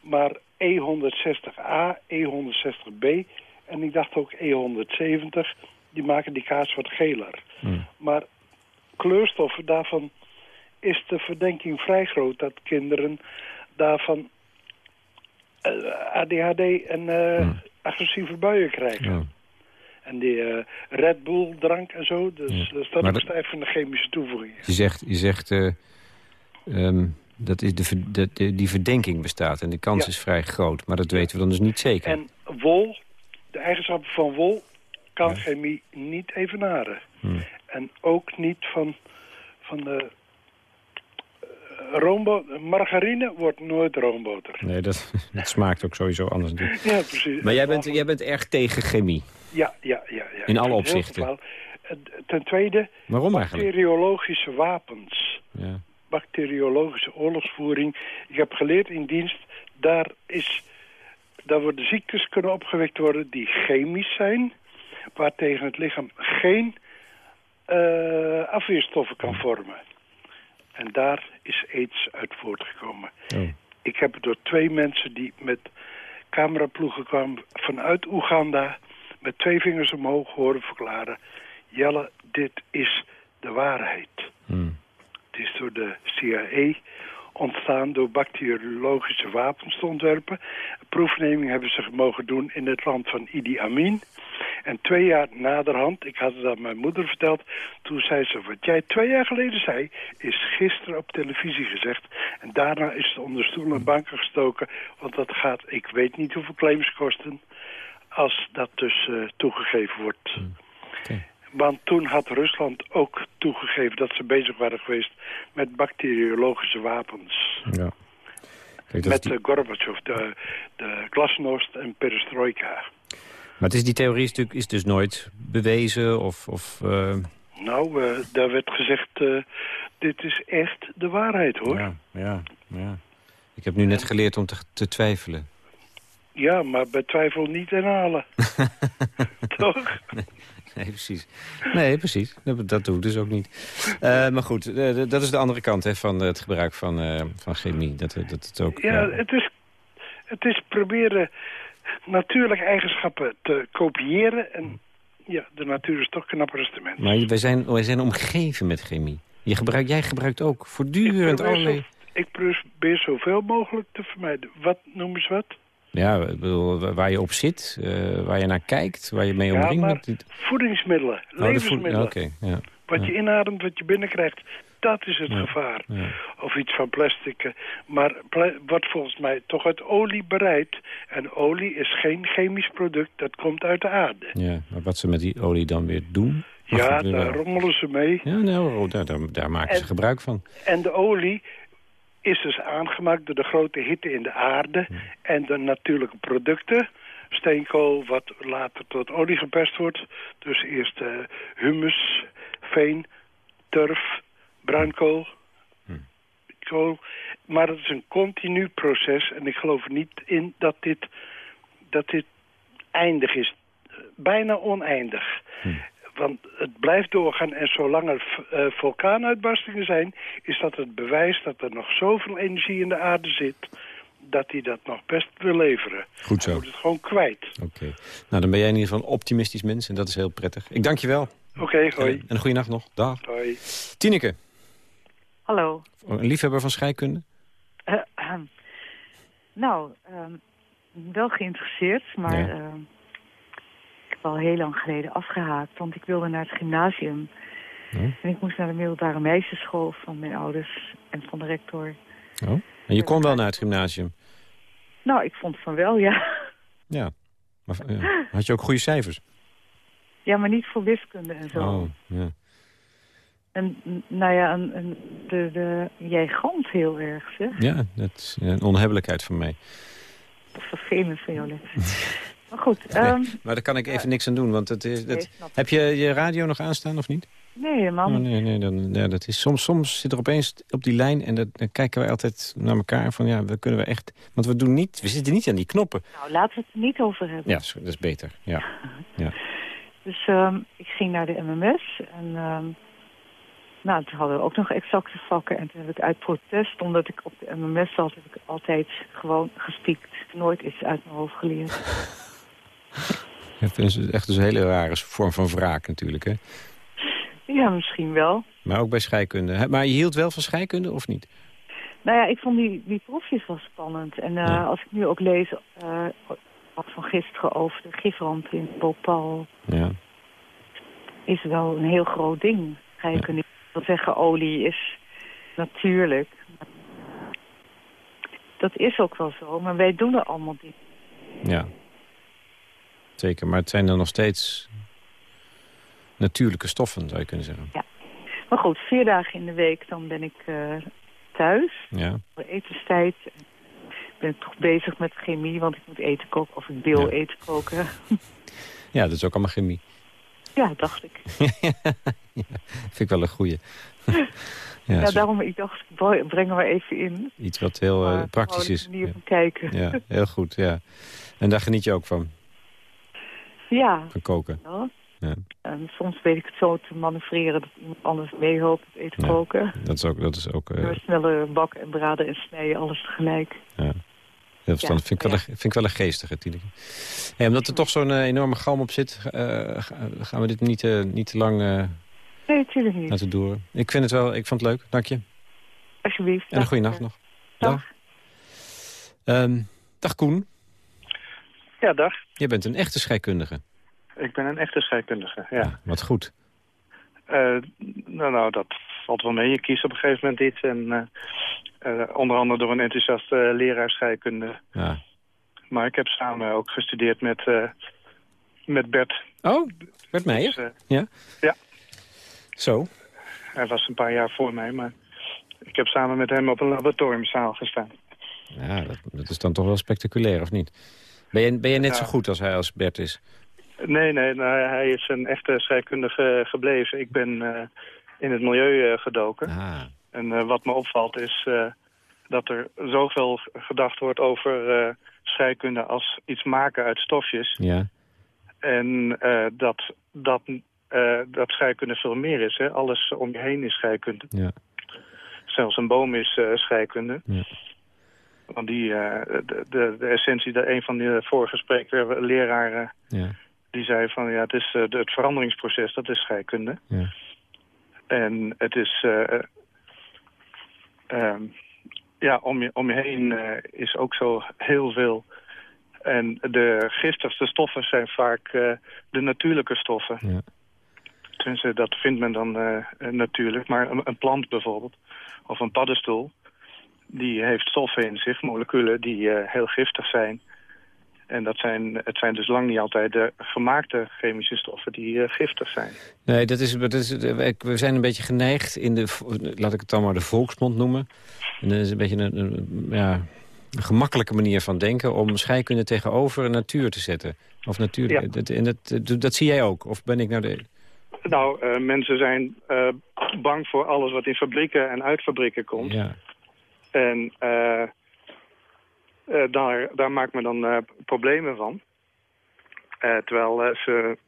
Maar E160A, E160B en ik dacht ook E170, die maken die kaas wat geler. Maar kleurstoffen, daarvan is de verdenking vrij groot dat kinderen daarvan eh, ADHD en eh, agressieve buien krijgen. Ja. En die eh, Red Bull drank en zo, dus Ja. dat staat Maar ook dat- stijf van de chemische toevoegingen. Je zegt, je zegt eh, ehm, dat is de, ver- de, de- die verdenking bestaat en de kans Ja. is vrij groot. Maar dat weten we dan dus niet zeker. En wol, de eigenschappen van wol, kan chemie niet evenaren. Hmm. En ook niet van, van de eh, roomboter. Margarine wordt nooit roomboter. Nee, dat, dat smaakt ook sowieso anders. natuurlijk. Ja, precies. Maar jij bent, jij bent erg tegen chemie. Ja, ja, ja. ja. In alle opzichten. Ten tweede, Waarom eigenlijk? bacteriologische wapens. Ja. Bacteriologische oorlogsvoering. Ik heb geleerd in dienst, daar, is, daar worden ziektes kunnen opgewekt worden die chemisch zijn. Waar tegen het lichaam geen eh, afweerstoffen kan vormen. En daar is aids uit voortgekomen. Oh. Ik heb het door twee mensen die met cameraploegen kwamen vanuit Oeganda... met twee vingers omhoog horen verklaren... Jelle, dit is de waarheid. Hmm. Het is door de CIA ontstaan door bacteriologische wapens te ontwerpen. Proefneming hebben ze mogen doen in het land van Idi Amin. En twee jaar naderhand, ik had het aan mijn moeder verteld... toen zei ze, wat jij twee jaar geleden zei... is gisteren op televisie gezegd. En daarna is het onder stoel en banken gestoken... want dat gaat, ik weet niet hoeveel claims kosten... als dat dus eh, toegegeven wordt. Hm. Oké. Want toen had Rusland ook toegegeven dat ze bezig waren geweest met bacteriologische wapens. Ja. Kijk, Met die- uh, Gorbachev, de, de glasnost en perestroika. Maar het is, die theorie is, natuurlijk, is dus nooit bewezen of... of eh, Nou, eh, daar werd gezegd, eh, dit is echt de waarheid hoor. Ja, ja, ja, ja. Ik heb nu net geleerd om te, te twijfelen. maar bij twijfel niet inhalen. Toch? Nee, precies. Nee, precies. Dat, dat doe ik dus ook niet. Eh, maar goed, eh, dat is de andere kant hè, van het gebruik van, eh, van chemie. Dat, dat het ook... Ja, het is, het is proberen natuurlijke eigenschappen te kopiëren. En ja, de natuur is toch knapper de mens. Maar wij zijn, wij zijn omgeven met chemie. Je gebruikt, jij gebruikt ook voortdurend allerlei... Ik probeer zoveel mogelijk te vermijden. Wat noemen ze wat? Ja, bedoel, waar je op zit, eh, waar je naar kijkt, waar je mee Ja, omringt. voedingsmiddelen, Oh, de voed- levensmiddelen. ja, ja. Wat Ja. je inademt, wat je binnenkrijgt, dat is het gevaar. Of iets van plastic. eh, Maar pla- wordt volgens mij toch uit olie bereid. En olie is geen chemisch product, dat komt uit de aarde. ja, maar wat ze met die olie dan weer doen... Ja, daar rommelen ze mee. Ja, nou, oh, daar, daar, daar maken ze gebruik van. En de olie is dus aangemaakt door de grote hitte in de aarde en de natuurlijke producten. Steenkool, wat later tot olie geperst wordt. Dus eerst eh, humus, veen, turf, bruinkool, kool. Maar het is een continu proces en ik geloof er niet in dat dit, dat dit eindig is. Bijna oneindig. Want het blijft doorgaan en zolang er eh, vulkaanuitbarstingen zijn... is dat het bewijs dat er nog zoveel energie in de aarde zit... dat hij dat nog best wil leveren. Goed zo. Hij wordt het gewoon kwijt. Oké. Nou, dan ben jij in ieder geval een optimistisch mens en dat is heel prettig. Ik dank je wel. Oké, hoi. En een goede nacht nog. Dag. Hoi. Tineke, Hallo. een liefhebber van scheikunde? Eh, ehm, nou, ehm, wel geïnteresseerd, maar Ja. Al heel lang geleden afgehaakt. Want ik wilde naar het gymnasium. En ik moest naar de middelbare meisjesschool van mijn ouders en van de rector. Oh. En je kon wel naar het gymnasium? Nou, ik vond van wel, ja. Ja. Maar, ja. Had je ook goede cijfers? Ja, maar niet voor wiskunde en zo. Oh, ja. En nou ja, en, en de, de, jij galmt heel erg, zeg. Ja, dat is een onhebbelijkheid van mij. Dat is vervelend van jou, Lex. maar goed, Nee, ehm, maar daar kan ik even niks aan doen. Want het is, dat, heb je je radio nog aanstaan of niet? nee, helemaal Oh, nee, nee, dan, ja, dat is, soms, soms zit er opeens op die lijn en dat, dan kijken wij altijd naar elkaar van ja, kunnen we echt... Want we doen niet, we zitten niet aan die knoppen. Nou, laten we het er niet over hebben. Ja, dat is beter. Ja. ja. Dus ehm, ik ging naar de MMS en ehm, nou, toen hadden we ook nog exacte vakken. En toen heb ik uit protest, omdat ik op de MMS zat, heb ik altijd gewoon gespiekt. Nooit iets uit mijn hoofd geleerd. Het is echt dus een hele rare vorm van wraak natuurlijk. Hè? ja, misschien wel. Maar ook bij scheikunde. Maar je hield wel van scheikunde of niet? Nou ja, ik vond die, die proefjes wel spannend. En eh, Ja. als ik nu ook lees wat van gisteren over de giframp in Bhopal... Ja. is wel een heel groot ding. Je kunnen wel zeggen, olie is natuurlijk. Dat is ook wel zo, maar wij doen er allemaal dingen. ja. Zeker, maar het zijn dan nog steeds natuurlijke stoffen, zou je kunnen zeggen. Maar goed, vier dagen in de week, dan ben ik eh, thuis. Ja. Voor etenstijd ben ik toch bezig met chemie, want ik moet eten koken. Of ik wil Ja. eten koken. ja, dat is ook allemaal chemie. ja, dacht ik. Vind ik wel een goeie. ja, Ja, daarom ik dacht, ik bre- breng er maar even in. Iets wat heel eh, praktisch is. een manier Ja. van kijken. ja, heel goed, ja. En daar geniet je ook van, Ja, van koken. Ja. En soms weet ik het zo te manoeuvreren dat iemand anders meehelpt met eten Ja. koken. Dat is ook, dat is ook eh, Door sneller bakken en braden en snijden, alles tegelijk. ja, heel verstandig. vind, ik wel ja. een, vind ik wel een geestige, Tineke. Hey, omdat er toch zo'n eh, enorme galm op zit, eh, ga- gaan we dit niet, eh, niet te lang eh, Nee, natuurlijk niet. laten doren. Ik vind het wel, ik vond het leuk, dank je. Alsjeblieft. En een goede nacht nog. Dag. Dag. Ehm, dag Koen, Ja, dag. Jij bent een echte scheikundige. Ik ben een echte scheikundige, ja. Wat goed. Eh, nou, nou, dat valt wel mee. Je kiest op een gegeven moment iets. En eh, eh, onder andere door een enthousiaste leraar scheikunde. Ja, Maar ik heb samen ook gestudeerd met met Bert. Oh, Bert Meijer? Dus, eh, ja? Ja. Zo? Hij was een paar jaar voor mij, maar ik heb samen met hem op een laboratoriumzaal gestaan. Ja, dat, dat is dan toch wel spectaculair, of niet? Ben je, ben je net zo goed als hij als Bert is? Nee, nee, nou, hij is een echte scheikundige gebleven. Ik ben eh, in het milieu eh, gedoken. Ah. En eh, wat me opvalt is dat er zoveel gedacht wordt over scheikunde als iets maken uit stofjes. Ja. En dat, dat, dat scheikunde veel meer is. Hè? Alles om je heen is scheikunde. Ja. Zelfs een boom is scheikunde. Ja. Want die, eh, de, de, de essentie, de, een van de vorige sprekers, leraar, eh, Ja. die zei van ja, het is eh, het veranderingsproces, dat is scheikunde. Ja. En het is, ja, om je, om je heen is ook zo heel veel. En de giftigste stoffen zijn vaak de natuurlijke stoffen. Ja. Tenminste, dat vindt men dan natuurlijk. Maar een, een plant bijvoorbeeld, of een paddenstoel, die heeft stoffen in zich, moleculen, die eh, heel giftig zijn. En dat zijn, het zijn dus lang niet altijd de gemaakte chemische stoffen die eh, giftig zijn. Nee, dat is, dat is, we zijn een beetje geneigd in de, laat ik het dan maar de volksmond noemen. En dat is een beetje een, een, ja, een gemakkelijke manier van denken om scheikunde tegenover natuur te zetten. Of natuur, Ja. dat, en dat, zie jij ook? Of ben ik nou de... Nou, eh, mensen zijn eh, bang voor alles wat in fabrieken en uit fabrieken komt. Ja, En eh, eh, daar, daar maakt men dan eh, problemen van. Terwijl ze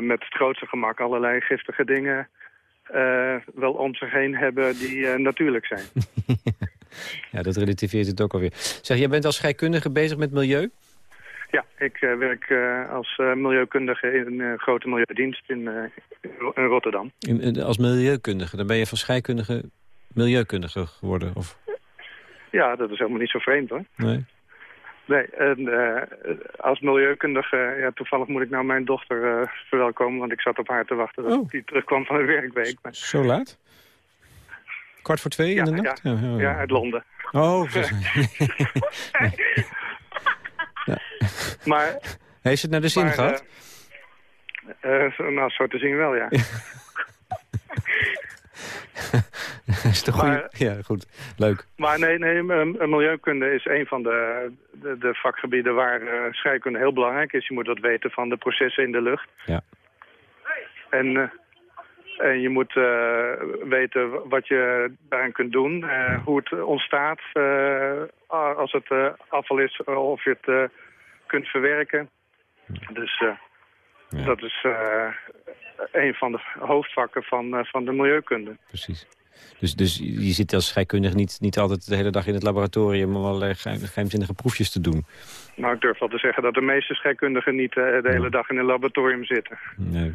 met het grootste gemak allerlei giftige dingen wel om zich heen hebben die natuurlijk zijn. ja, dat relativeert het ook alweer. Zeg, jij bent als scheikundige bezig met milieu? Ja, ik werk als milieukundige in een grote milieudienst in, in Rotterdam. In- als milieukundige, dan ben je van scheikundige milieukundige geworden? Of, Ja, dat is helemaal niet zo vreemd hoor. nee? Nee, en, eh, als milieukundige, ja, toevallig moet ik nou mijn dochter eh, verwelkomen, want ik zat op haar te wachten dat Oh. die terugkwam van de werkweek. Maar, Zo laat? Kwart voor twee in de nacht? ja, ja. ja, uit Londen. Oh, zo- Maar, heeft ze het naar de zin maar, gehad? eh, eh, zo- nou, zo te zien wel, ja. is goede... maar- Ja, goed. Leuk. Maar nee, nee milieukunde is een van de, de, de vakgebieden waar eh, scheikunde heel belangrijk is. Je moet wat weten van de processen in de lucht. Ja. En, eh, en je moet eh, weten wat je daaraan kunt doen, hoe het ontstaat, als het afval is, of je het kunt verwerken. Dus eh, dat is een van de hoofdvakken van, eh, van de milieukunde. Precies. Dus, dus je zit als scheikundige niet, niet altijd de hele dag in het laboratorium... om allerlei geheim, geheimzinnige proefjes te doen. Nou, ik durf wel te zeggen dat de meeste scheikundigen niet eh, de hele dag in een laboratorium zitten. Nee.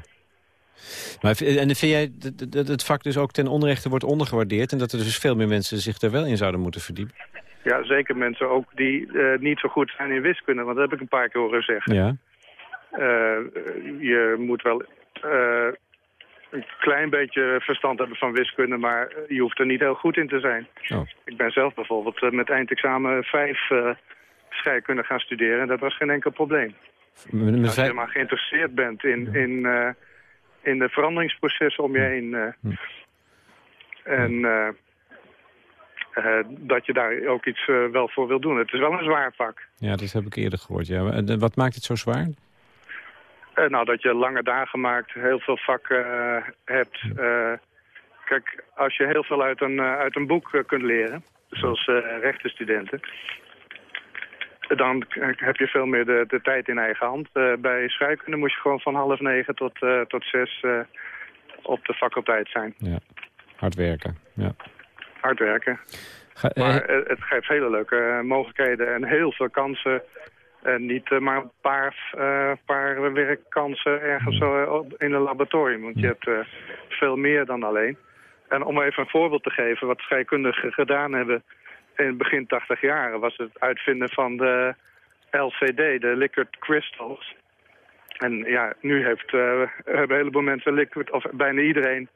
Maar, en vind jij dat- het vak dus ook ten onrechte wordt ondergewaardeerd... en dat er dus veel meer mensen zich er wel in zouden moeten verdiepen? Ja, zeker mensen ook die eh, niet zo goed zijn in wiskunde, want dat heb ik een paar keer horen zeggen. Ja. Eh, je moet wel eh, een klein beetje verstand hebben van wiskunde, maar je hoeft er niet heel goed in te zijn. Oh. Ik ben zelf bijvoorbeeld eh, met eindexamen vijf eh scheikunde gaan studeren en dat was geen enkel probleem. Als je helemaal geïnteresseerd bent in, in, eh, in de veranderingsprocessen om je heen. eh, En eh, eh, dat je daar ook iets eh, wel voor wil doen. Het is wel een zwaar vak. Ja, dat heb ik eerder gehoord. Ja. Eh, Wat maakt het zo zwaar? Eh, nou, dat je lange dagen maakt, heel veel vakken eh, hebt. Eh, kijk, als je heel veel uit een, uit een boek kunt leren, zoals rechtenstudenten... dan heb je veel meer de, de tijd in eigen hand. Bij scheikunde moet je gewoon van half negen tot, tot zes op de faculteit zijn. Ja. Hard werken. Ja. Hard werken. Maar het geeft hele leuke mogelijkheden en heel veel kansen. En niet eh, maar een paar, eh, paar werkkansen ergens zo, eh, op- in een laboratorium. Want je hebt eh, veel meer dan alleen. En om even een voorbeeld te geven, wat scheikundigen gedaan hebben in het begin 80 jaren, was het uitvinden van de LCD, de Liquid Crystals. En ja, nu heeft, eh, hebben een heleboel mensen liquid, of bijna iedereen,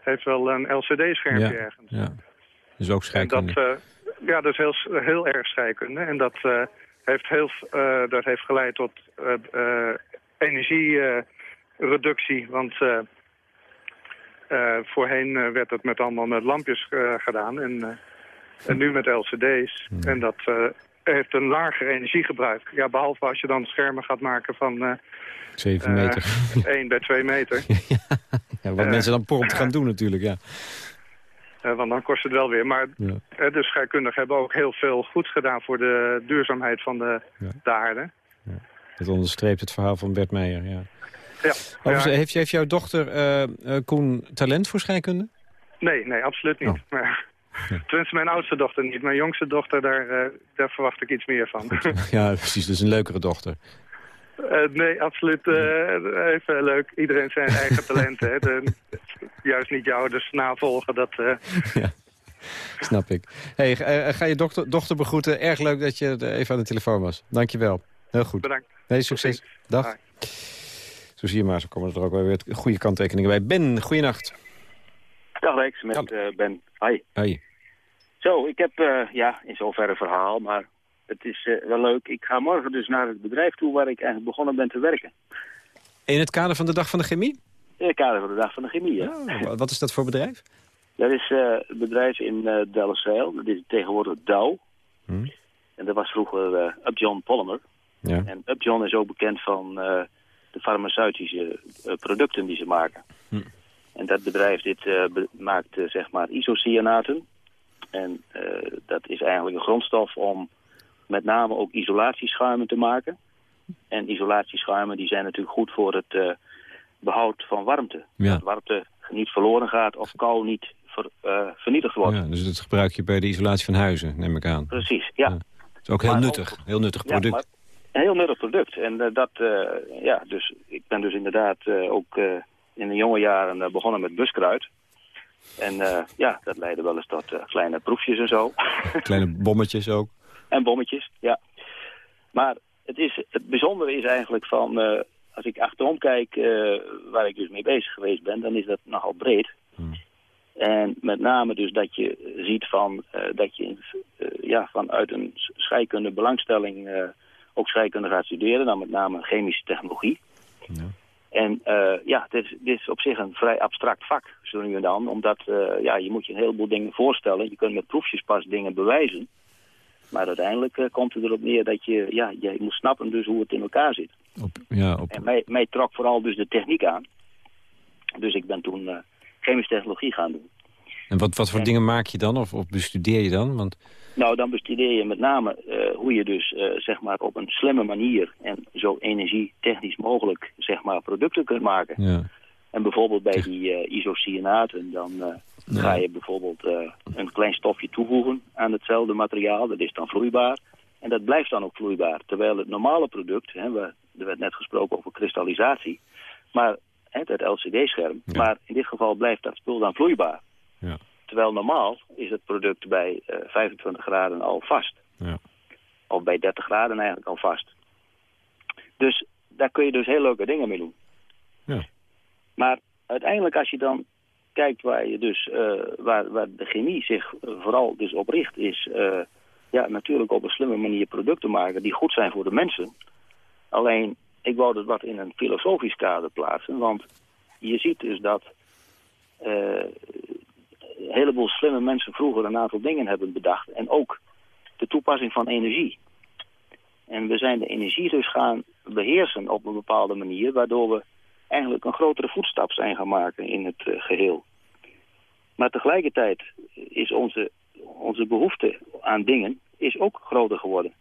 heeft wel een LCD-schermpje ja. ergens. ja. Dus ook En dat, scheikunde. eh, ja, dat is heel, heel erg scheikunde. En dat, eh, heeft heel, eh, dat heeft geleid tot eh, eh, energiereductie. want voorheen werd het met allemaal met lampjes gedaan en, en nu met LCD's. En dat heeft een lager energiegebruik. Ja, behalve als je dan schermen gaat maken van eh, 7 eh, meter. 1 bij 2 meter. ja, wat mensen dan prompt gaan doen natuurlijk, ja. Eh, want dan kost het wel weer. Maar Ja. eh, de scheikundigen hebben ook heel veel goeds gedaan voor de duurzaamheid van de, de aarde. Dat onderstreept het verhaal van Bert Meijer, ja. Ja, ja. heeft, heeft jouw dochter, eh, Koen, talent voor scheikunde? Nee, nee, absoluut niet. Oh. Tenminste, mijn oudste dochter niet. Mijn jongste dochter, daar, daar verwacht ik iets meer van. ja, precies. Dus een leukere dochter. Eh, nee, absoluut. eh, even leuk. Iedereen zijn eigen talenten. Hè. De- juist niet jou dus navolgen. Dat, eh, Snap ik. Hey, ga je dochter, dochter begroeten. Erg leuk dat je er even aan de telefoon was. Dankjewel. Heel goed. Bedankt. Nee, succes. Dag. Zo zie je maar, zo komen er ook wel weer goede kanttekeningen bij. Ben, goeienacht. Dag Rex, met eh, Ben. Hi. Hoi. Zo, ik heb eh, ja, in zoverre een verhaal, maar het is eh, wel leuk. Ik ga morgen dus naar het bedrijf toe waar ik eigenlijk begonnen ben te werken. In het kader van de Dag van de Chemie? In het kader van de Dag van de Chemie? Wa- Wat is dat voor bedrijf? Dat is eh, het bedrijf in eh Delfzijl. Dat is tegenwoordig Dow. Hm. En dat was vroeger eh Upjohn Polymer. Ja. En Upjohn is ook bekend van de farmaceutische producten die ze maken. Hm. En dat bedrijf dit, be- maakt zeg maar isocyanaten. En dat is eigenlijk een grondstof om met name ook isolatieschuimen te maken. En isolatieschuimen die zijn natuurlijk goed voor het eh, behoud van warmte. Ja. Dat warmte niet verloren gaat of kou niet ver- eh, vernietigd wordt. Ja, dus dat gebruik je bij de isolatie van huizen, neem ik aan. Precies, ja. Het is ook heel Maar nuttig. Heel nuttig product. maar een heel nuttig product. En eh, dat, eh, ja, dus ik ben dus inderdaad ook in de jonge jaren begonnen met buskruid. En ja, dat leidde wel eens tot kleine proefjes en zo. Kleine bommetjes ook. En bommetjes, ja. Maar het, is, het bijzondere is eigenlijk van, eh, als ik achterom kijk eh, waar ik dus mee bezig geweest ben, dan is dat nogal breed. En met name dus dat je ziet van, eh, dat je ja, vanuit een scheikunde belangstelling ook scheikunde gaat studeren, dan met name chemische technologie. En eh, ja, dit is, dit is op zich een vrij abstract vak, zo nu en dan. Omdat ja, je moet je een heleboel dingen voorstellen. Je kunt met proefjes pas dingen bewijzen. Maar uiteindelijk eh, komt het erop neer dat je, ja, je moet snappen dus hoe het in elkaar zit. Ja, op, En mij, mij trok vooral dus de techniek aan. Dus ik ben toen eh, chemische technologie gaan doen. en wat, wat voor dingen maak je dan? Of, of bestudeer je dan? Want Nou, dan bestudeer je met name eh, hoe je dus zeg maar op een slimme manier en zo energietechnisch mogelijk zeg maar producten kunt maken. ja, En bijvoorbeeld bij die isocyanaten, dan eh, ga je bijvoorbeeld eh, een klein stofje toevoegen aan hetzelfde materiaal. Dat is dan vloeibaar. En dat blijft dan ook vloeibaar. Terwijl het normale product, hè, we, er werd net gesproken over kristallisatie, maar hè, het LCD-scherm, maar in dit geval blijft dat spul dan vloeibaar. Ja. Terwijl normaal is het product bij eh, 25 graden al vast. Ja. Of bij 30 graden eigenlijk al vast. Dus daar kun je dus heel leuke dingen mee doen. Ja. Maar uiteindelijk als je dan kijkt waar, je dus, eh, waar, waar de chemie zich eh, vooral dus op richt... is eh, ja, natuurlijk op een slimme manier producten maken die goed zijn voor de mensen. Alleen, ik wou dat wat in een filosofisch kader plaatsen. Want je ziet dus dat een heleboel slimme mensen vroeger een aantal dingen hebben bedacht. En ook de toepassing van energie. En we zijn de energie dus gaan beheersen op een bepaalde manier... waardoor we eigenlijk een grotere voetstap zijn gaan maken in het eh, geheel. Maar tegelijkertijd is onze, onze behoefte aan dingen is ook groter geworden.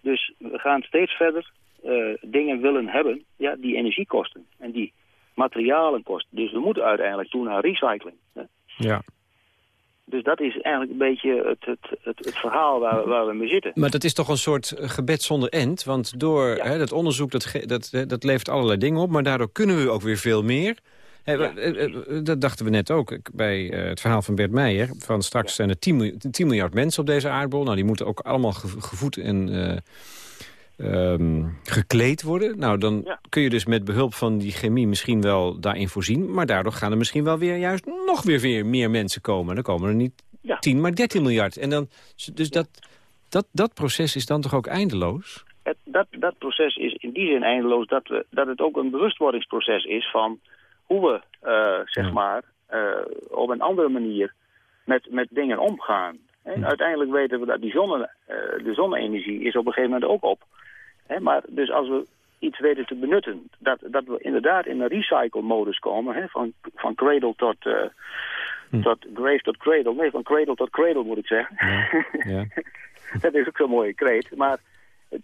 Dus we gaan steeds verder eh, dingen willen hebben ja, die energie kosten. En die materialen kosten. Dus we moeten uiteindelijk toe naar recycling. hè. ja. Dus dat is eigenlijk een beetje het, het, het, het verhaal waar, we- waar we mee zitten. Maar dat is toch een soort eh, gebed zonder end? Want door hè, dat onderzoek, dat, dat, dat levert allerlei dingen op... maar daardoor kunnen we ook weer veel meer. Hè, eh, eh, Dat dachten we net ook bij het verhaal van Bert Meijer. Van straks zijn er 10 miljard, 10 miljard mensen op deze aardbol. Nou, die moeten ook allemaal ge- gevoed en ehm, gekleed worden. Nou, dan kun je dus met behulp van die chemie misschien wel daarin voorzien. Maar daardoor gaan er misschien wel weer juist nog weer, weer meer mensen komen. Dan komen er niet 10, maar 13 miljard. En dan, dus dat, dat, dat proces is dan toch ook eindeloos? het, dat, dat proces is in die zin eindeloos dat, we, dat het ook een bewustwordingsproces is van hoe we, eh, zeg maar, eh, op een andere manier met, met dingen omgaan. En uiteindelijk weten we dat die zonne, eh, de zonne-energie is op een gegeven moment ook op. Maar dus als we iets weten te benutten, dat, dat we inderdaad in een recycle-modus komen, van, van cradle tot, eh, tot grave tot cradle. Nee, van cradle tot cradle moet ik zeggen. Ja. dat is ook zo'n mooie kreet. Maar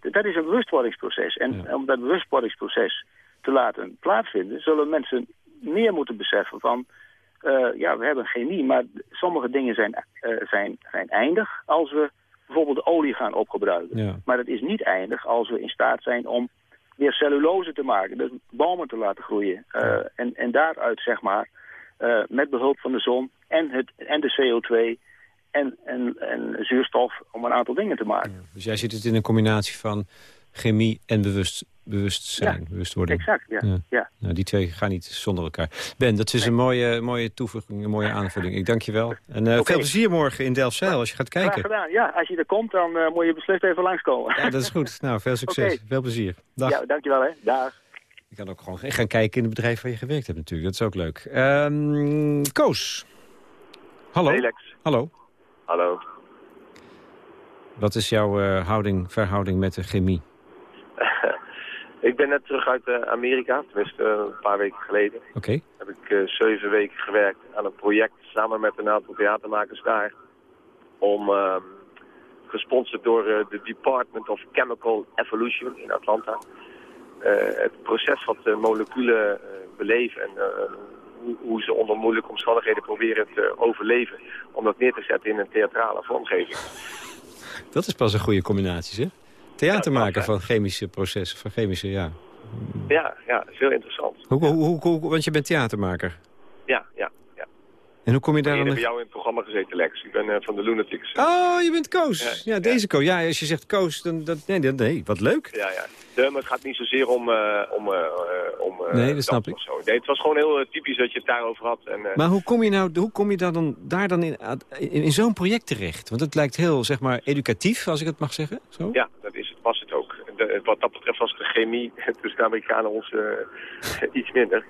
dat is een bewustwordingsproces. En om dat bewustwordingsproces te laten plaatsvinden, zullen mensen meer moeten beseffen van... eh, ja, we hebben chemie, maar sommige dingen zijn, eh, zijn, zijn eindig als we bijvoorbeeld olie gaan opgebruiken. Ja. Maar het is niet eindig als we in staat zijn om weer cellulose te maken, dus bomen te laten groeien. Eh, en, en daaruit, zeg maar, eh, met behulp van de zon en, het, en de CO2 en, en, en zuurstof om een aantal dingen te maken. Dus jij zit het in een combinatie van chemie en bewust, bewustzijn, bewustwording. Exact, ja. ja. Nou, die twee gaan niet zonder elkaar. Ben, dat is een mooie, mooie toevoeging, een mooie aanvulling. Ik dank je wel. En eh, veel plezier morgen in Delfzijl als je gaat Graag kijken. gedaan. Ja, als je er komt, dan eh, moet je beslist even langskomen. Ja, dat is goed. Nou, veel succes. Veel plezier. Dag. Ja, dankjewel hè. Dag. Je kan ook gewoon gaan kijken in het bedrijf waar je gewerkt hebt natuurlijk. Dat is ook leuk. Ehm, Koos. Hallo. Felix. Hallo. Hallo. Wat is jouw eh, houding, verhouding met de chemie? Ik ben net terug uit eh, Amerika, tenminste eh, een paar weken geleden. Oké. Heb ik eh, zeven weken gewerkt aan een project samen met een aantal theatermakers daar. Om, ehm, gesponsord door de Department of Chemical Evolution in Atlanta. het proces wat de moleculen beleven en hoe, hoe ze onder moeilijke omstandigheden proberen te overleven. Om dat neer te zetten in een theatrale vormgeving. Dat is pas een goede combinatie, hè? Theater maken van chemische processen, van chemische, ja. Ja, ja, is heel interessant. Hoe, hoe, hoe, hoe- want je bent theatermaker. En hoe kom je daar Ik dan... heb bij jou in het programma gezeten, Lex. Ik ben eh, van de Lunatics. Oh, je bent Koos. Ja, deze Koos. Ja, als je zegt Koos, dan... Dat, nee, dat- nee, wat leuk. Ja, ja. Nee, maar het gaat niet zozeer om... eh, om, eh, om Nee, dat snap ik. zo. Nee, het was gewoon heel typisch dat je het daarover had. En, Maar hoe kom je nou, hoe kom je daar dan, daar dan in, in, in zo'n project terecht? Want het lijkt heel, zeg maar, educatief, als ik het mag zeggen. Zo? Ja, dat is het, was het ook. De, wat dat betreft was de chemie tussen de Amerikanen ons iets minder.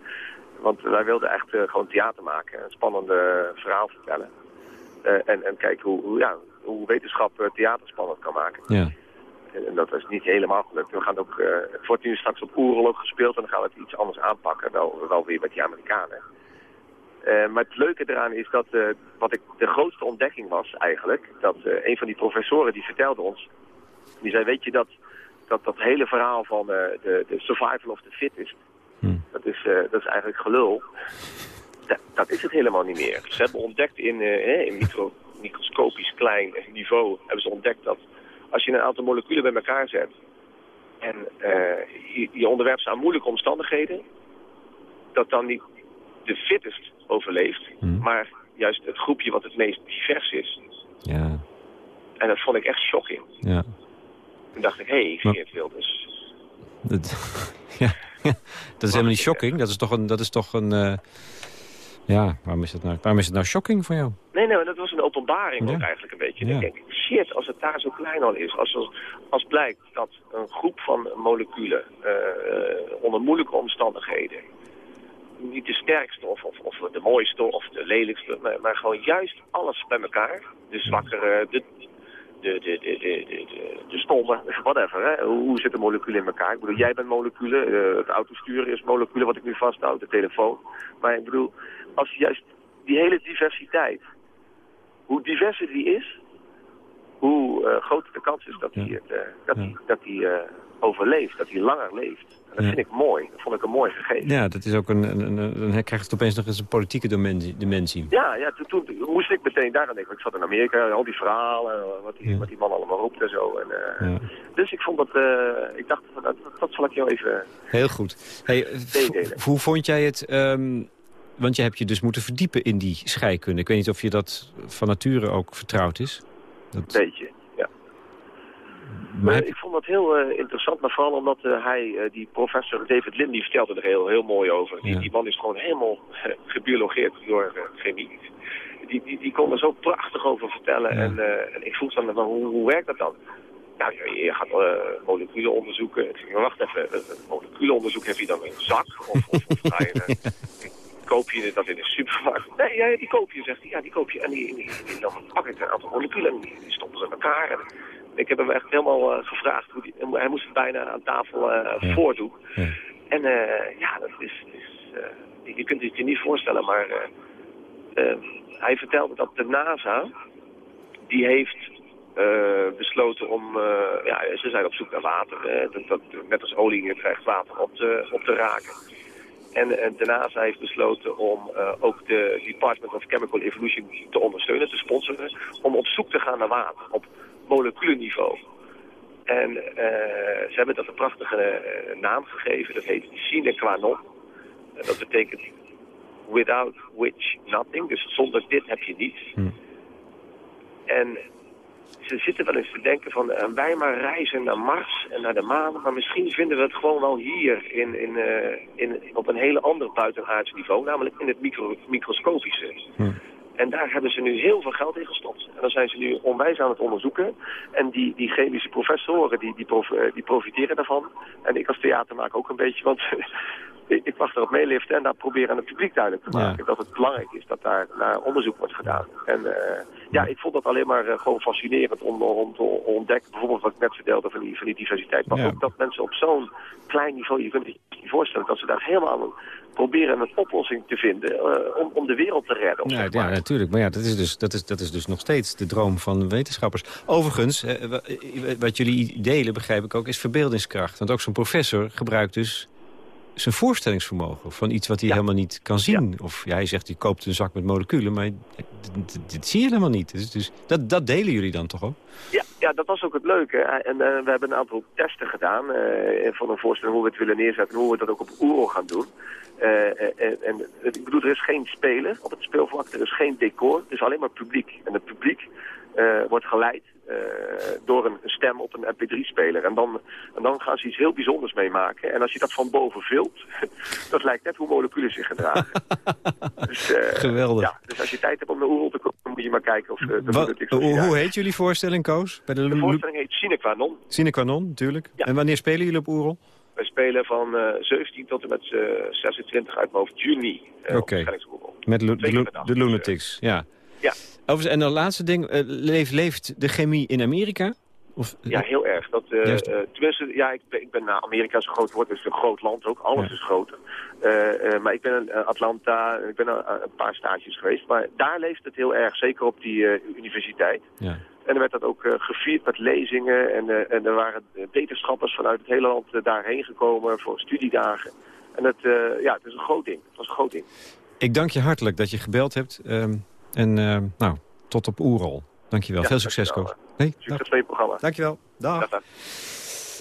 Want wij wilden echt eh, gewoon theater maken. Een spannende verhaal vertellen. Eh, en, en kijken hoe, hoe, ja, hoe wetenschap eh, theater spannend kan maken. Ja. En, dat was niet helemaal gelukt. We gaan ook, eh het wordt nu straks op Oerol ook gespeeld en dan gaan we het iets anders aanpakken. Wel, wel weer met die Amerikanen. Eh, maar het leuke eraan is dat, eh, wat ik de grootste ontdekking was eigenlijk, dat eh, een van die professoren die vertelde ons, die zei, weet je dat dat, dat hele verhaal van eh, de, de survival of the fittest, dat, is, eh, dat is eigenlijk gelul. Dat, dat is het helemaal niet meer. Ze hebben ontdekt in, eh, in micro, microscopisch klein niveau, hebben ze ontdekt dat als je een aantal moleculen bij elkaar zet en eh, je, je onderwerpt ze aan moeilijke omstandigheden, dat dan niet de fittest overleeft, maar juist het groepje wat het meest divers is. Ja, En dat vond ik echt shocking. ja. Toen dacht ik, hé, hey, Geert Wilders. Ja. dat is helemaal niet shocking. Dat is toch een... Dat is toch een eh, ja, waarom is, het nou, waarom is het nou shocking voor jou? Nee, nee, dat was een openbaring Ja. ook eigenlijk een beetje. Ja. Ik denk, shit, als het daar zo klein al is. Als, als, als blijkt dat een groep van moleculen eh, onder moeilijke omstandigheden... niet de sterkste of, of, of de mooiste of de lelijkste... maar, maar gewoon juist alles bij elkaar. De zwakkere, de, de, de, de, de, de, stomme, whatever. Hè? Hoe, zitten moleculen in elkaar? Ik bedoel, jij bent moleculen, eh, het autosturen is moleculen wat ik nu vasthoud, de telefoon. Maar ik bedoel, als juist die hele diversiteit, hoe diverser die is, hoe eh, groter de kans is dat eh, dat hij, dat eh, overleeft, dat hij langer leeft. En dat Ja. vind ik mooi. Dat vond ik een mooi gegeven. Ja, dat is ook een... een, een dan krijgt het opeens nog eens een politieke dimensie. Ja, ja toen, toen moest ik meteen daar aan denken. Ik zat in Amerika, al die verhalen, eh, wat die, wat die man allemaal roept en zo. En, eh, Dus ik vond dat, eh, ik dacht, dat, dat zal ik jou even... Heel goed. Hey, hoe vond jij het... ehm, want je hebt je dus moeten verdiepen in die scheikunde. Ik weet niet of je dat van nature ook vertrouwd is. Dat, Beetje. Maar ik vond dat heel eh, interessant, maar vooral omdat eh, hij, eh, die professor David Lim, die vertelde er heel, heel mooi over. Die, die man is gewoon helemaal gebiologeerd door chemie. Die, die, die kon er zo prachtig over vertellen. En, en ik vroeg dan, maar hoe, hoe werkt dat dan? nou, je, je gaat moleculen onderzoeken. Ik zeg, wacht even, moleculenonderzoek heb je dan in een zak? Of, of, of ga je, koop je dat in de supermarkt? Nee, ja, die koop je, zegt hij. Ja, die koop je. En die, die, die, dan pak ik een aantal moleculen en die, die stoppen ze in elkaar. En ik heb hem echt helemaal uh, gevraagd. Hoe die, hij moest het bijna aan tafel uh, ja. voordoen. Ja. En uh, ja, dat is... is je kunt het je niet voorstellen, maar... hij vertelde dat de NASA... die heeft uh, besloten om, uh, ja, ze zijn op zoek naar water. Uh, dat, dat, net als olie krijgt water op te, op te raken. En, en de NASA heeft besloten om ook de Department of Chemical Evolution te ondersteunen, te sponsoren. Om op zoek te gaan naar water op moleculenniveau. En ze hebben dat een prachtige naam gegeven. Dat heet sine qua non. En dat betekent without which nothing. Dus zonder dit heb je niets. Hm. En ze zitten wel eens te denken van uh, wij maar reizen naar Mars en naar de maan. Maar misschien vinden we het gewoon wel hier in, in, uh, in, op een hele ander buitenaards niveau. Namelijk in het micro, microscopische. Hm. En daar hebben ze nu heel veel geld in gestopt. En dan zijn ze nu onwijs aan het onderzoeken. En die, die chemische professoren die, die, prof, die profiteren daarvan. En ik als theatermaker ook een beetje. Want ik mag erop meeliften en daar proberen aan het publiek duidelijk te maken. Ja. Dat het belangrijk is dat daar naar onderzoek wordt gedaan. En uh, ja, ik vond dat alleen maar uh, gewoon fascinerend om, om te ontdekken. Bijvoorbeeld wat ik net vertelde van die, van die diversiteit. Maar ja. ook dat mensen op zo'n klein niveau, je kunt je niet voorstellen, dat ze daar helemaal aan proberen een oplossing te vinden uh, om, om de wereld te redden. Ja, zeg maar. ja, natuurlijk. Maar ja, dat is, dus, dat, is, dat is dus nog steeds de droom van wetenschappers. Overigens, wat jullie delen, begrijp ik ook, is verbeeldingskracht. Want ook zo'n professor gebruikt dus zijn voorstellingsvermogen van iets wat hij ja. helemaal niet kan zien. Ja. Of ja, hij zegt, je koopt een zak met moleculen, maar dit zie je helemaal niet. Dus, dus dat, dat delen jullie dan toch ook? Ja, ja, dat was ook het leuke. En uh, we hebben een aantal testen gedaan uh, van een voorstelling hoe we het willen neerzetten en hoe we dat ook op Oerol gaan doen. Uh, en, en ik bedoel, er is geen speler op het speelvlak, er is geen decor, het is alleen maar publiek. En het publiek wordt geleid uh, door een stem op een mp3-speler. En dan, en dan gaan ze iets heel bijzonders meemaken. En als je dat van boven filmt, dat lijkt net hoe moleculen zich gedragen. dus, uh, Geweldig. Ja, dus als je tijd hebt om naar Oerol te komen, moet je maar kijken of... Uh, Wat, hoe, hoe heet jullie voorstelling, Koos? Bij de, de voorstelling heet Sine Qua Non. Sine Qua Non, natuurlijk. Ja. En wanneer spelen jullie op Oerol? Wij spelen van 17 tot en met 26 uit mijn hoofd juni. Oké. Okay. Met de, de, de Lunatics, ja. Ja. Overigens, en dan laatste ding, uh, leeft, leeft de chemie in Amerika? Of, ja, heel erg. Dat, uh, uh, tenminste, ja, ik ben, ik ben naar Amerika is een groot woord, het is een groot land ook, alles ja. is groter. Uh, maar ik ben in Atlanta, ik ben een paar stages geweest, maar daar leeft het heel erg, zeker op die universiteit. Ja. En er werd dat ook gevierd met lezingen en, en er waren wetenschappers vanuit het hele land daarheen gekomen voor studiedagen. En het, ja, het is een groot ding. Het was een groot ding. Ik dank je hartelijk dat je gebeld hebt. Um... En uh, nou, tot op Oerol. Dankjewel. Ja, Veel succes, Koos. Nee, succes met je programma. Dankjewel. Dag. Dag.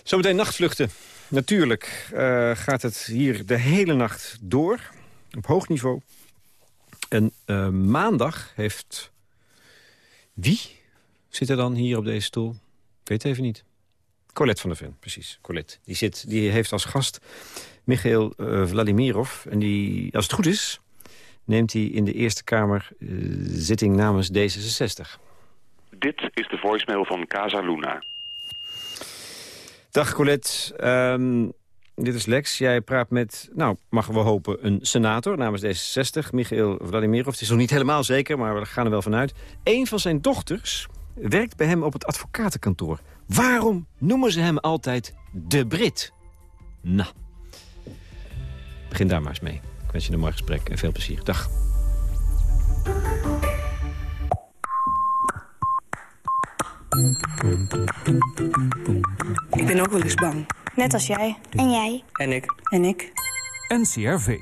Zometeen nachtvluchten. Natuurlijk uh, gaat het hier de hele nacht door. Op hoog niveau. En uh, maandag heeft... Wie zit er dan hier op deze stoel? Ik weet even niet. Colette van der Ven, precies. Colette. Die, zit, die heeft als gast Michael uh, Vladimirov. En die, als het goed is, neemt hij in de Eerste Kamer uh, zitting namens D66. Dit is de voicemail van Casa Luna. Dag Colette, um, dit is Lex. Jij praat met, nou, mogen we hopen, een senator namens D66, Michael Vladimirov. Het is nog niet helemaal zeker, maar we gaan er wel vanuit. Een van zijn dochters werkt bij hem op het advocatenkantoor. Waarom noemen ze hem altijd de Brit? Nou, begin daar maar eens mee. Ik wens je een mooi gesprek en veel plezier. Dag. Ik ben ook wel eens bang. Net als jij. En jij. En ik. En ik. NCRV.